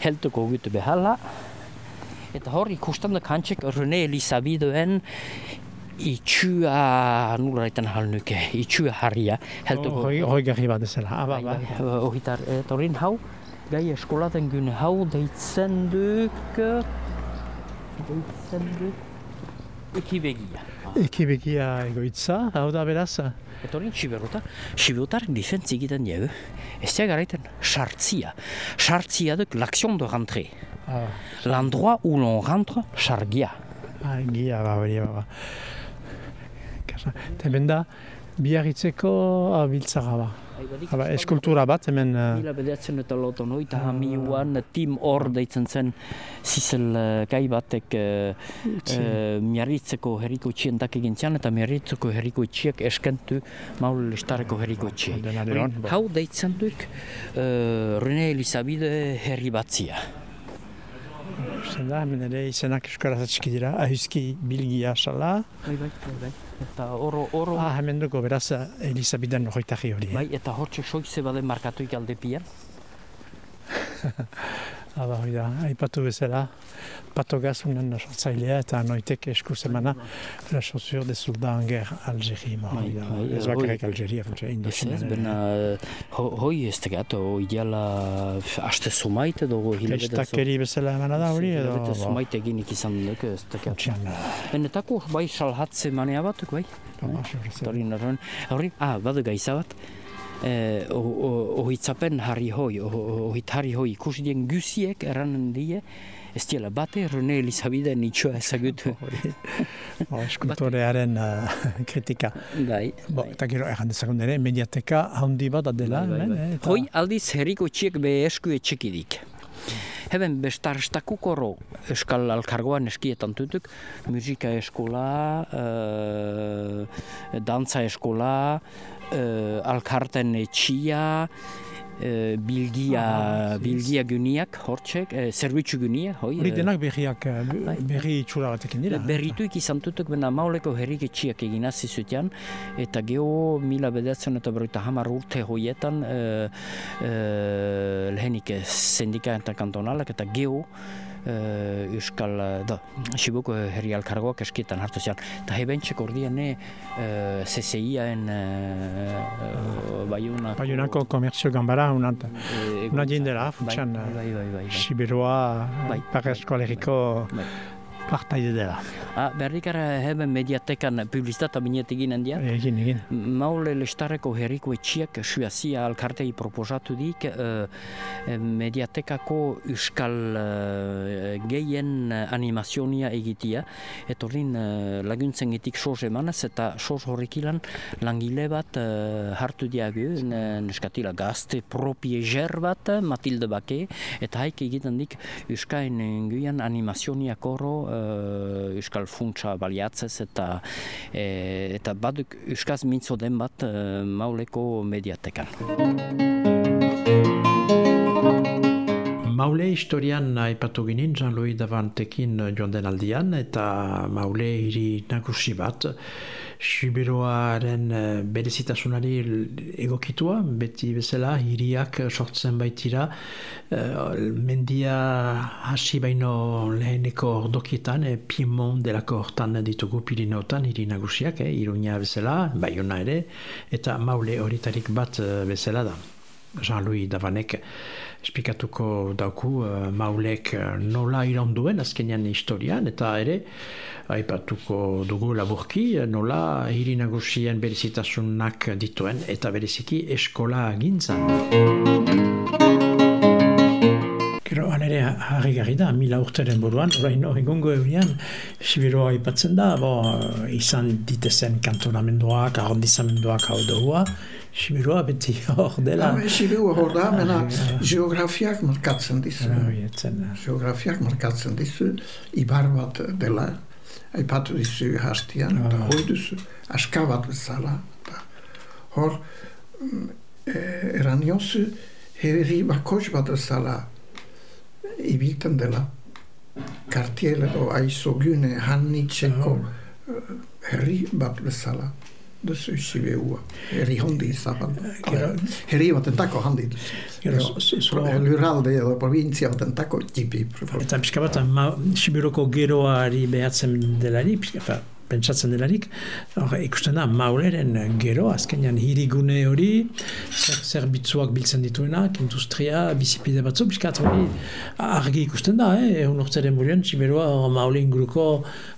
Heltuko gutu behala, eta hor ikusten da kantsek Rene Elizabidoen itxua, nula etan hal nuke, itxua harria. Heltuko... Hoi, hoi garri bat ezela, aba, bai. Hoitar, eta horin hau, gai eskolaten gune hau deitzen duk, deitzen duk, ekibegia. Ekibegia egoitza, hau da beraz? Eta hori, Siberutar, Siberutaren difentzi egiten dugu, ez da garaiten, sartzia. Sartzia duk l'action de rentre. Ah. L'endroit où l'on rentre, sargia. Ah, gia, ba, hori, ba, ba. Eta benda, biarritzeko abiltzara ba. Aba, eskultura bat, hemen... Uh... Mila bedeatzen eta loton, hoi, eta hamiuan, tim hor deitzen zen, zizel uh, gai batek uh, miarritzeko herriko itxientak egin zian, eta miarritzeko herriko itxiek eskentu maul listareko herriko itxiek. Hau deitzen duk, uh, Rene Elizabide herri batzia. Zer da, hemen ere izenak euskaraz atxiki dira, ahizki bilgia sala. Bai, bai, bai, bai eta oro, oro... Ah, hemen dugu, beraz, Elisabidan hori. Eh? Bai, eta hortxe soize bade markatuik aldepian. pia. Hala hori da, haipatu bezala, patogaz unen sortzailea eta noitek esku zemana la chaussure de soldat en guerre Algeri, ma hori da, ez bakarrik Algeri, afantxe, Indochina. Ez ez, bena, hoi ez tegat, hoi ideala, haste sumaite edo hilabete... Festakeri bezala emana da hori edo... Hilabete sumaite eginik izan duk, ez tegat. Benetako, bai, salhatze manea batuk, bai? Hori, ah, badu gaiza bat, eh, ohitzapen harri hoi, ohit harri hoi, ikusi dien guziek eranen die, ez diela bate, Rene Elizabide nitsua ezagutu. Bo, eskultorearen uh, kritika. Bai, Bo, bai. Eta gero, erran dezagun ere, mediateka handi bat adela. Bai, bai, bai. Hoi aldiz herriko txiek be esku etxekidik. Heben bestar estakukoro eskal alkargoan eskietan tutuk, musika eskola, uh, dantza eskola, uh, alkarten etxia, uh, bilgia, ah, bilgia gyniak, hortxek, uh, zerbitzu gynia, hoi. Hori denak berriak, bai. berri itxura batekin dira. Berritu ikizan tutuk, bena mauleko herrik etxiak egin azizutian, eta geho mila bedatzen eta berrita hamar urte hoietan, uh, uh, lehenik sindika eta kantonalak, eta geho, uh, Euskal, da, Sibuko herri alkargoak eskietan hartu zian. Eta hebentsek ordiane uh, CCI-aen uh, baiuna... Baiunako komerzio gambara, unat, una jindera, futxan, bai, bai, bai, bai, bai. Siberoa, bai. Parra Eskoaleriko... Bai. Partaide dela. Ah, berrikara heben mediatekan publizitata binet egin handia? Egin, egin. Maule lestareko herriko etxiak suazia alkartei proposatu dik uh, mediatekako euskal uh, gehien animazionia egitia. Etorrin uh, laguntzen etik soz emanaz eta soz horrek ilan langile bat uh, hartu diagu, neskatila gazte propieger bat, Matilde Bake, eta haik egiten dik euskain guian animazionia koro uh, euskal funtsa baliatzez eta e, eta baduk euskaz mintzo den bat uh, mauleko mediatekan. Maule historian aipatu ginen Jean-Louis Davantekin joan den aldian eta Maule hiri nagusi bat Siberoaren eh, berezitasunari egokitua, beti bezala, hiriak sortzen baitira, uh, mendia hasi baino leheneko ordokietan, e, Piemont delako hortan ditugu Pirineotan, hiri nagusiak, e, Iruña bezala, Bayona ere, eta Maule horitarik bat bezala da. Jean-Louis Davanek esplikatuko dauku uh, maulek uh, nola ironduen azkenean historian eta ere aipatuko dugu laburki nola hiri nagusien berezitasunak dituen eta bereziki eskola gintzan. Gero, ere harri gari da, mila urteren buruan, orain hori gongo eurian, Sibiroa aipatzen da, bo, izan ditezen kantonamenduak, arrondizamenduak hau dohua, Sibiroa beti hor dela. Ja, Sibiroa hor da, mena geografiak markatzen dizu. Geografiak markatzen dizu, ibar bat dela, aipatu dizu hastian, eta hoi duzu, aska bat bezala. Hor, eh, eraniozu, herri bakoz bat bezala, ibilten dela, kartielero aizo gune hannitzeko herri bat bezala duzu isi behua. Herri hondi izabal. Herri bat entako handi duzu. Lurralde edo provintzia bat entako tipi. Eta pixka bat, Sibiroko geroari behatzen delari, pixka pentsatzen delarik, ikusten da, mauleren gero, azkenean hirigune hori, zer, zerbitzuak biltzen dituenak, industria, bizipide batzu, biskat hori argi ikusten da, eh? egun urtzaren burien, Siberoa maule inguruko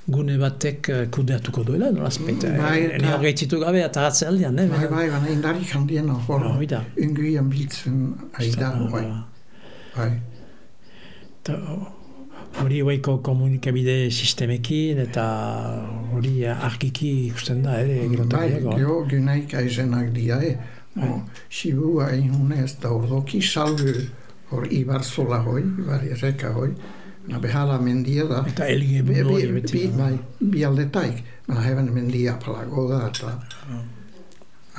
gune batek eh, kudeatuko duela, nola azpeit, mm, bai, eh, hori gabe eta hatze aldean, eh? Bai, bai, baina indarik handien hor, inguian biltzen aida, bai. Bai hori hueiko komunikabide sistemekin eta hori argiki ikusten da, ere, eh, Bai, jo, gynaik aizenak dia, eh? Bai. Sibu hain hunez da ordoki salgu hor ibar zola hoi, ibar erreka hoi, na behala mendia da. Eta elge bulo bi, bi, bai, bi aldetaik, na heben mendia palago da, eta ah.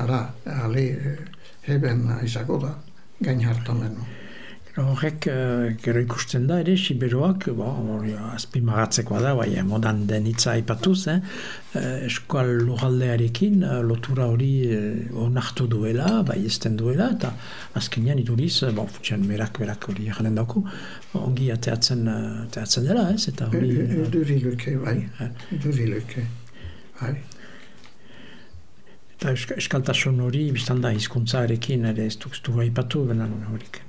ara, ale, heben aizako da, gain hartan Horrek, uh, gero ikusten da ere, Siberoak, bo, azpi maratzekoa da, bai, modan den hitza ipatuz, eh? Uh, eskual luraldearekin uh, lotura hori onartu duela, bai ezten duela, eta azkenean iduriz, bon, futxean merak, berak hori janen dauku, ongi ateatzen, ateatzen dela, ez? Eta hori... Eduri luke, bai, eduri luke, bai. Eta eskaltasun hori, biztan da, hizkuntzarekin ere ez du ipatu, benan horik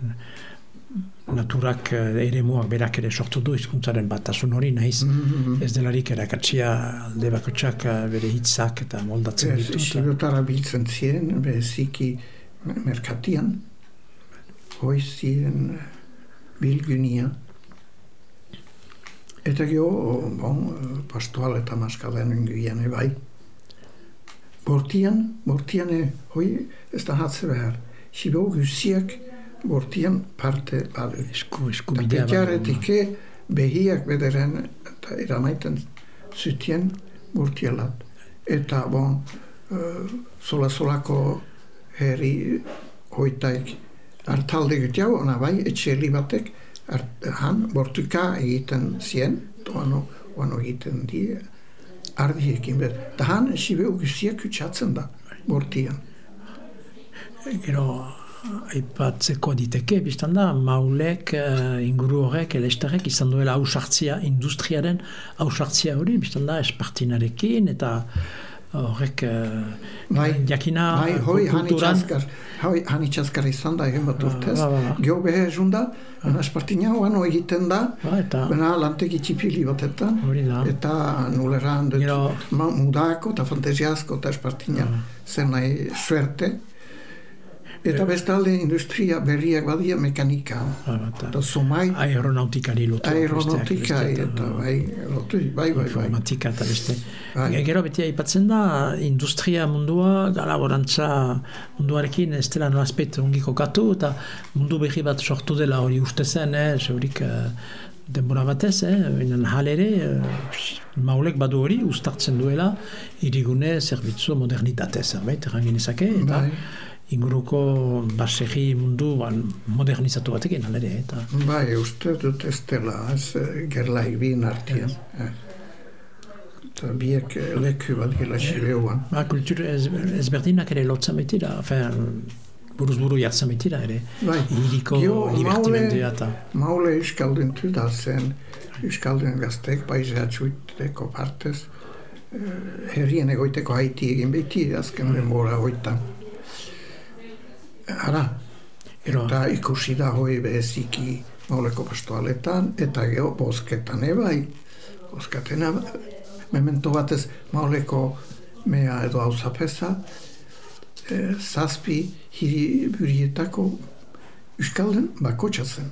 naturak eh, ere muak berak ere sortu du izkuntzaren batasun hori nahiz mm -hmm. ez delarik erakatsia alde bakotxak eh, bere hitzak eta moldatzen ditu. Ez zirotara biltzen ziren, bere ziki merkatian, hoi ziren eh, bilgunia. Eta geho, bon, pastoal eta maskalen inguian ebai. Bortian, bortian, hoi, ez da hatze behar, sibo guziak, bortian parte badu. Esku, esku bidea badu. behiak bederen eta eramaiten zutien bortielat. Eta bon, uh, sola solako herri hoitaik hartalde gutiau, ona bai, etxerri batek, art, han bortuka egiten zien, toano, oano egiten di, ardiekin bet. Da han, sibe ugusiak kutsatzen da, bortian. Gero, aipatzeko diteke, biztan da, maulek uh, inguru horrek, elestarek, izan duela hausartzia, industriaren hausartzia hori, biztan da, espartinarekin, eta horrek bai, jakina bai, hoi, kulturan... Hoi, hani txaskar izan da egin bat urtez. Ba, ba, ba. Gio behe esun da, bena espartina hoan egiten da, ba, eta... bena lantegi txipili batetan, eta nuleran dut Gero... mudako eta fantesiasko eta espartina ba. zen nahi suerte. Eta bestalde industria berriak badia mekanika. Eta zumai... Aeronautikari lotu. Aeronautika eta bai, lotu, bai, bai, bai. Informatika eta beste. Bai. Gero beti aipatzen da, industria mundua, laborantza munduarekin ez dela no aspet ongiko katu, eta mundu berri bat sortu dela hori uste zen, eh, zeurik uh, denbora batez, eh, binen halere, uh, maulek badu hori, ustartzen duela, irigune, zerbitzu, modernitate zerbait, errangin ezake, eta... Bai inguruko basegi mundu ban, modernizatu batekin alere. Eta... Bai, uste dut ez dela, ez eh, gerla ibin artian. Eh. Eta biek leku bat gila xibeuan. Ba, kultur ez, ezberdinak ere lotzen betira, afen, buruz buru jartzen betira ere. Bai, iriko libertimendua eta... Maule euskaldun tu da zen, euskaldun gaztek, bai zehatzuiteko partez, eh, herrien egoiteko haiti egin beti, azken denbora hoitan. Ara, eta ikusi da hoi beziki mauleko pastoaletan, eta geho bosketan ebai, bosketan ebai, memento batez mauleko mea edo hau zapesa, e, zazpi hiri burietako uskalden bako txazen.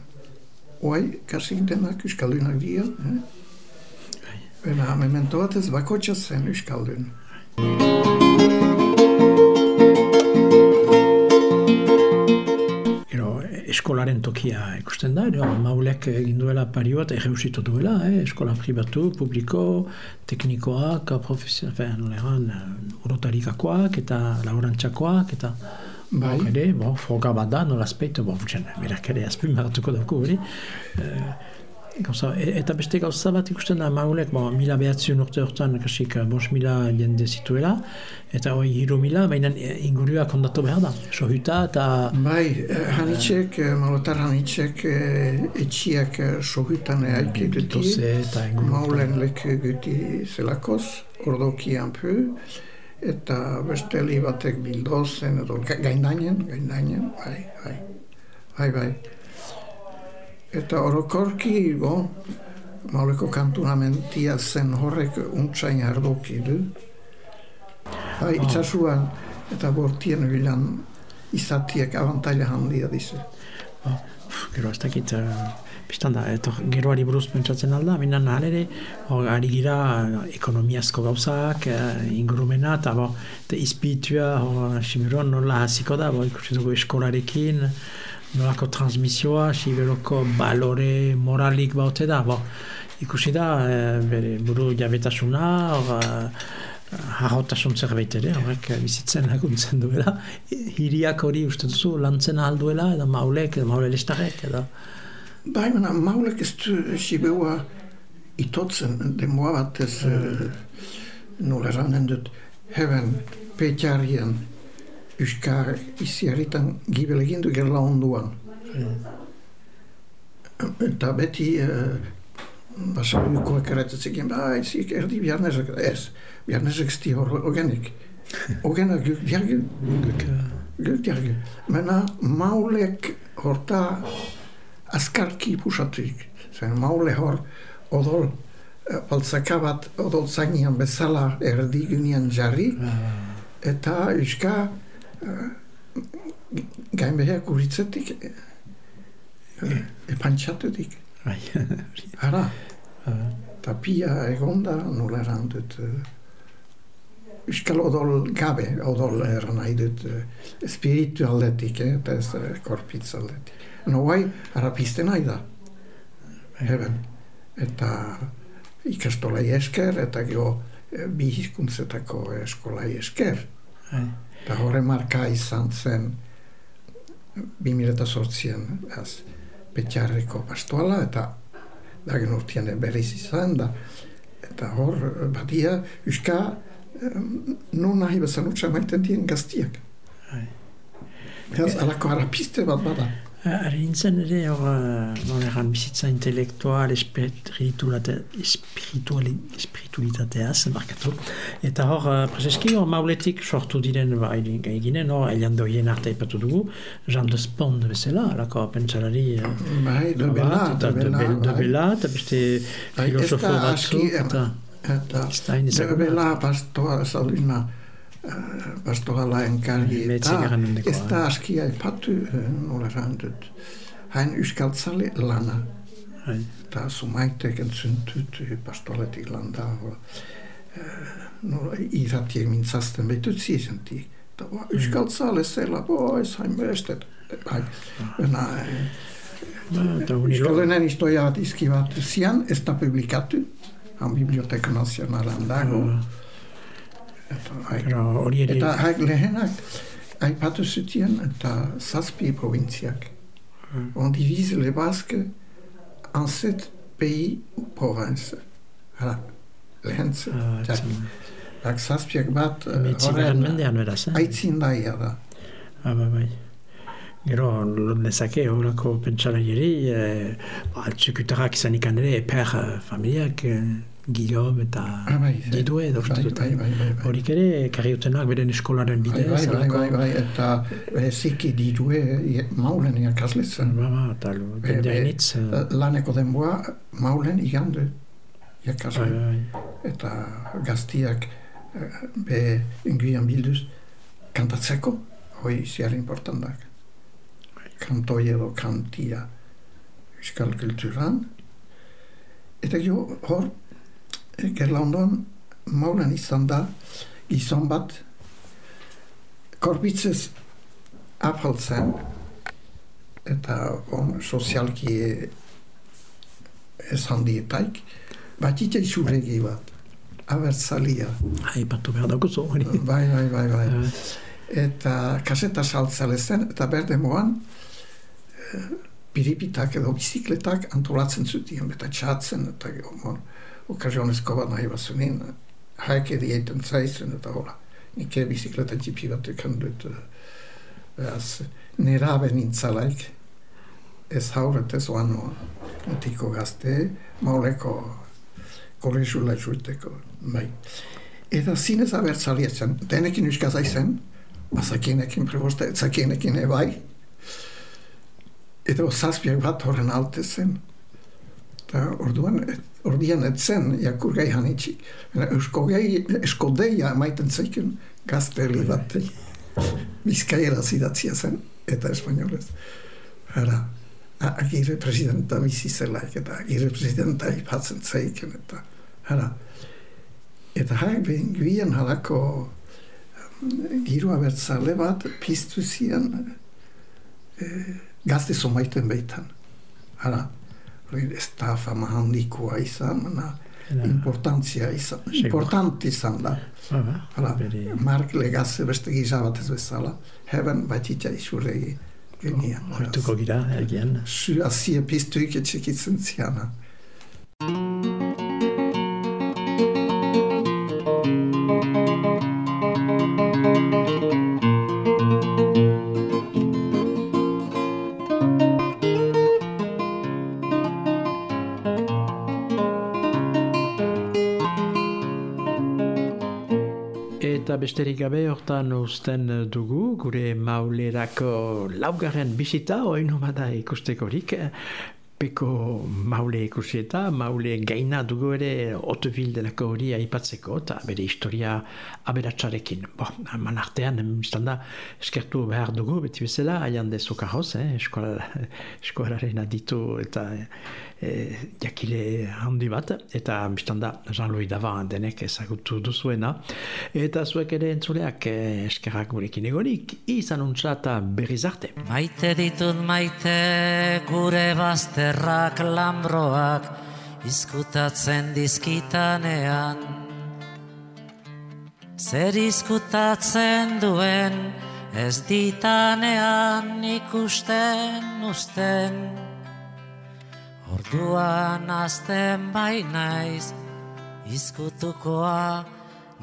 Oai, kasik denak uskaldunak dira, eh? Bena, memento batez bako txazen uskalden. Eskolaren tokia ikusten da, edo maulek egin duela pari bat egeusitu duela, eh? eskola pribatu, publiko, teknikoak, profesional, fean, urotarikakoak eta laborantzakoak, eta bai. ere, bo, froga bat da, nola azpeitu, bo, berak ere azpeitu maratuko dugu, hori. Eh, Gauza, e, eta beste gauza bat ikusten da maulek, bo, mila behatzion urte hortan, kasik, bos mila jende zituela, eta hoi hiru mila, baina ingurua kondatu behar da, sohuta eta... Bai, eh, hanitxek, uh, malotar hanitxek, uh, etxiak sohutan eaik eguti, maulen lek eguti zelakoz, ordoki anpu, eta beste li batek bildozen, edo gaindainen, gaindainen, bai, bai, bai, bai. Eta orokorki, bo, mauleko kantunamentia zen horrek untsain ardoki du. Bai, oh. itxasuan eta bortien bilan izatiek abantaila handia dizu. Oh. Gero, ez dakit, uh, biztan da, eto, geroari buruz pentsatzen alda, minan ere, hor, ari gira ekonomiazko gauzak, uh, ingurumena, eta bo, izpitua, hor, Shimiron, nola hasiko da, bo, ikusi dugu eskolarekin, nolako transmisioa, siberoko balore moralik baute da, bo, ikusi da, e, bere buru jabetasuna, or, harrotasun zerbait ere, horrek bizitzen laguntzen duela, hiriak hori uste duzu, lantzen alduela, edo maulek, edo maule lestarek, edo... Bai, mana, maulek ez du sibeua itotzen, demoa bat ez, mm. nola ranen dut, heben, petxarien, Euskar iziaritan gibel egin du gerla onduan. Eta beti basa uko ekeretzat egin, ba, ez ik erdi biarnezak, ez, biarnezak sti hor ogenik. Ogena guk diargu. Guk diargu. Mena maulek horta askarki pusatuik. Zer maule hor odol baltzakabat odol zainian bezala erdi gynian jarri. Eta euska gain beher guritzetik e, e pantsatutik. Bai. Ara, eta pia egonda nola eran dut Euskal odol gabe, odol eran nahi dut espiritualetik, eta ez korpitz aldetik. No guai, ara piste nahi da. Heben. Eta ikastola esker, eta gio bi hizkuntzetako eskola esker. Bai. Eta horre marka izan zen 2008an az petxarriko pastoala eta dagen urtean berriz izan da eta hor badia uska non nahi bezan utxa maiten dien gaztiak. Bai. Beraz, alako harapiste bat bada. Ari nintzen ere, hor, non bizitza intelektual, espiritualitateaz, markatu. Eta hor, prezeski, hor, mauletik sortu diren, ba, eginen, hor, elian doien arte ipatu dugu, Jean de Spond bezala, alako pentsalari... Bai, de Bela, de Bela, de Bela, eta beste filosofo batzu, eta... Eta, de Bela, pastoa, salina, pastorala enkargi eta ez da aski aipatu nola randut hain uskaltzale lana. Eta sumaitek entzuntut pastoretik landa no, irratie mintzazten betut zizenti eta uskaltzale zela bo ez hain bestet bai, na Euskaldenen historia bat izkibatu zian, ez da publikatu, han Biblioteka Nazionalan dago, Eta hori ere... Eta haik lehenak, aipatu zutien eta zazpi provintziak. Hmm. On divise le basque en sept pays ou province. Hala, lehentze. Ah, Ak zazpiak bat... Metzigarren mendean beraz, eh? Aitzin daia da. Ah, bai, bai. Gero, lezake horako pentsara jeri, eh, ba, txukutarak izan ikan ere, per familiak, eh, Guillaume eta ah, bai, Didue edo bai, bai, bai, bai, Horik ere, karri beren eskolaren bidez. Bai, bai, bai, bai, eta ziki Didue maulen iakasletzen. Ba, ba, eta jendea initz. Laneko denboa maulen. Bai, bai. Eta gaztiak be inguian bilduz kantatzeko, hoi ziar importantak. Kantoi edo kantia euskal kulturan. Eta jo, hor, Gerlandon maulen izan da gizon bat korbitzez afaltzen eta on sozialki ez handietaik bat itse isurregi bat abertzalia. Hai batu behar dago zo bai bai bai bai. Eta kaseta saltzale zen eta berde moan eh, biripitak edo bizikletak antolatzen zutien eta txatzen eta gomon occasione nahi basunin, haike dieten zaizun eta hola. Nike bizikleta jipi bat ekan dut, az, nerabe nintzalaik, ez hauret ez oano, mutiko gazte, mauleko kolezula juiteko, bai. Eta zinez abertzalietzen, denekin uskaza izen, bazakienekin preboste, etzakienekin ebai, eta zazpiak bat horren alte zen, eta orduan, ordian etzen jakur gai hanitxik. Eusko gai, esko deia maiten zeiken gazteli bat. Bizkaiera zidatzia zen, eta espainolez. Hara, agire presidenta bizi zelaik, eta agire presidenta ipatzen zeiken, eta hara. Eta haik behin guien halako um, giro abertzale bat piztu zian eh, gazte somaiten beitan. Hara, ez da fama handikoa izan, na, importantzia izan, importanti izan da. Hala, Mark legazze beste gizabat ez bezala, heben batitza isurregi genian. Hortuko gira, egian. Zu azie piztuik etxekitzen ziana. Besterik gabe hortan usten dugu, gure maulerako laugarren bisita, oino bada ikustekorik, peko maule ikusi eta maule gaina dugu ere Oteville delako hori aipatzeko eta bere historia aberatsarekin. Bo, man artean, da, eskertu behar dugu, beti bezala, aian dezuka hoz, eh, eskolaren aditu eta e, jakile handi bat, eta da, Jean-Louis Davan denek ezagutu duzuena, eta zuek ere entzuleak eh, eskerrak gurekin egonik, izan untsa eta berriz arte. Maite ditut maite gure bazte zerrak lambroak izkutatzen dizkitanean. Zer izkutatzen duen ez ditanean ikusten usten Orduan azten bai naiz, izkutukoa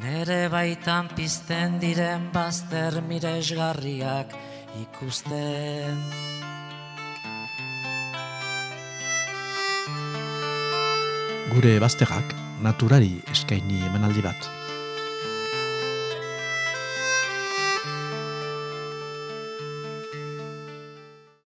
nere baitan pizten diren bazter miresgarriak ikusten. Gure bazterrak naturari eskaini emanaldi bat.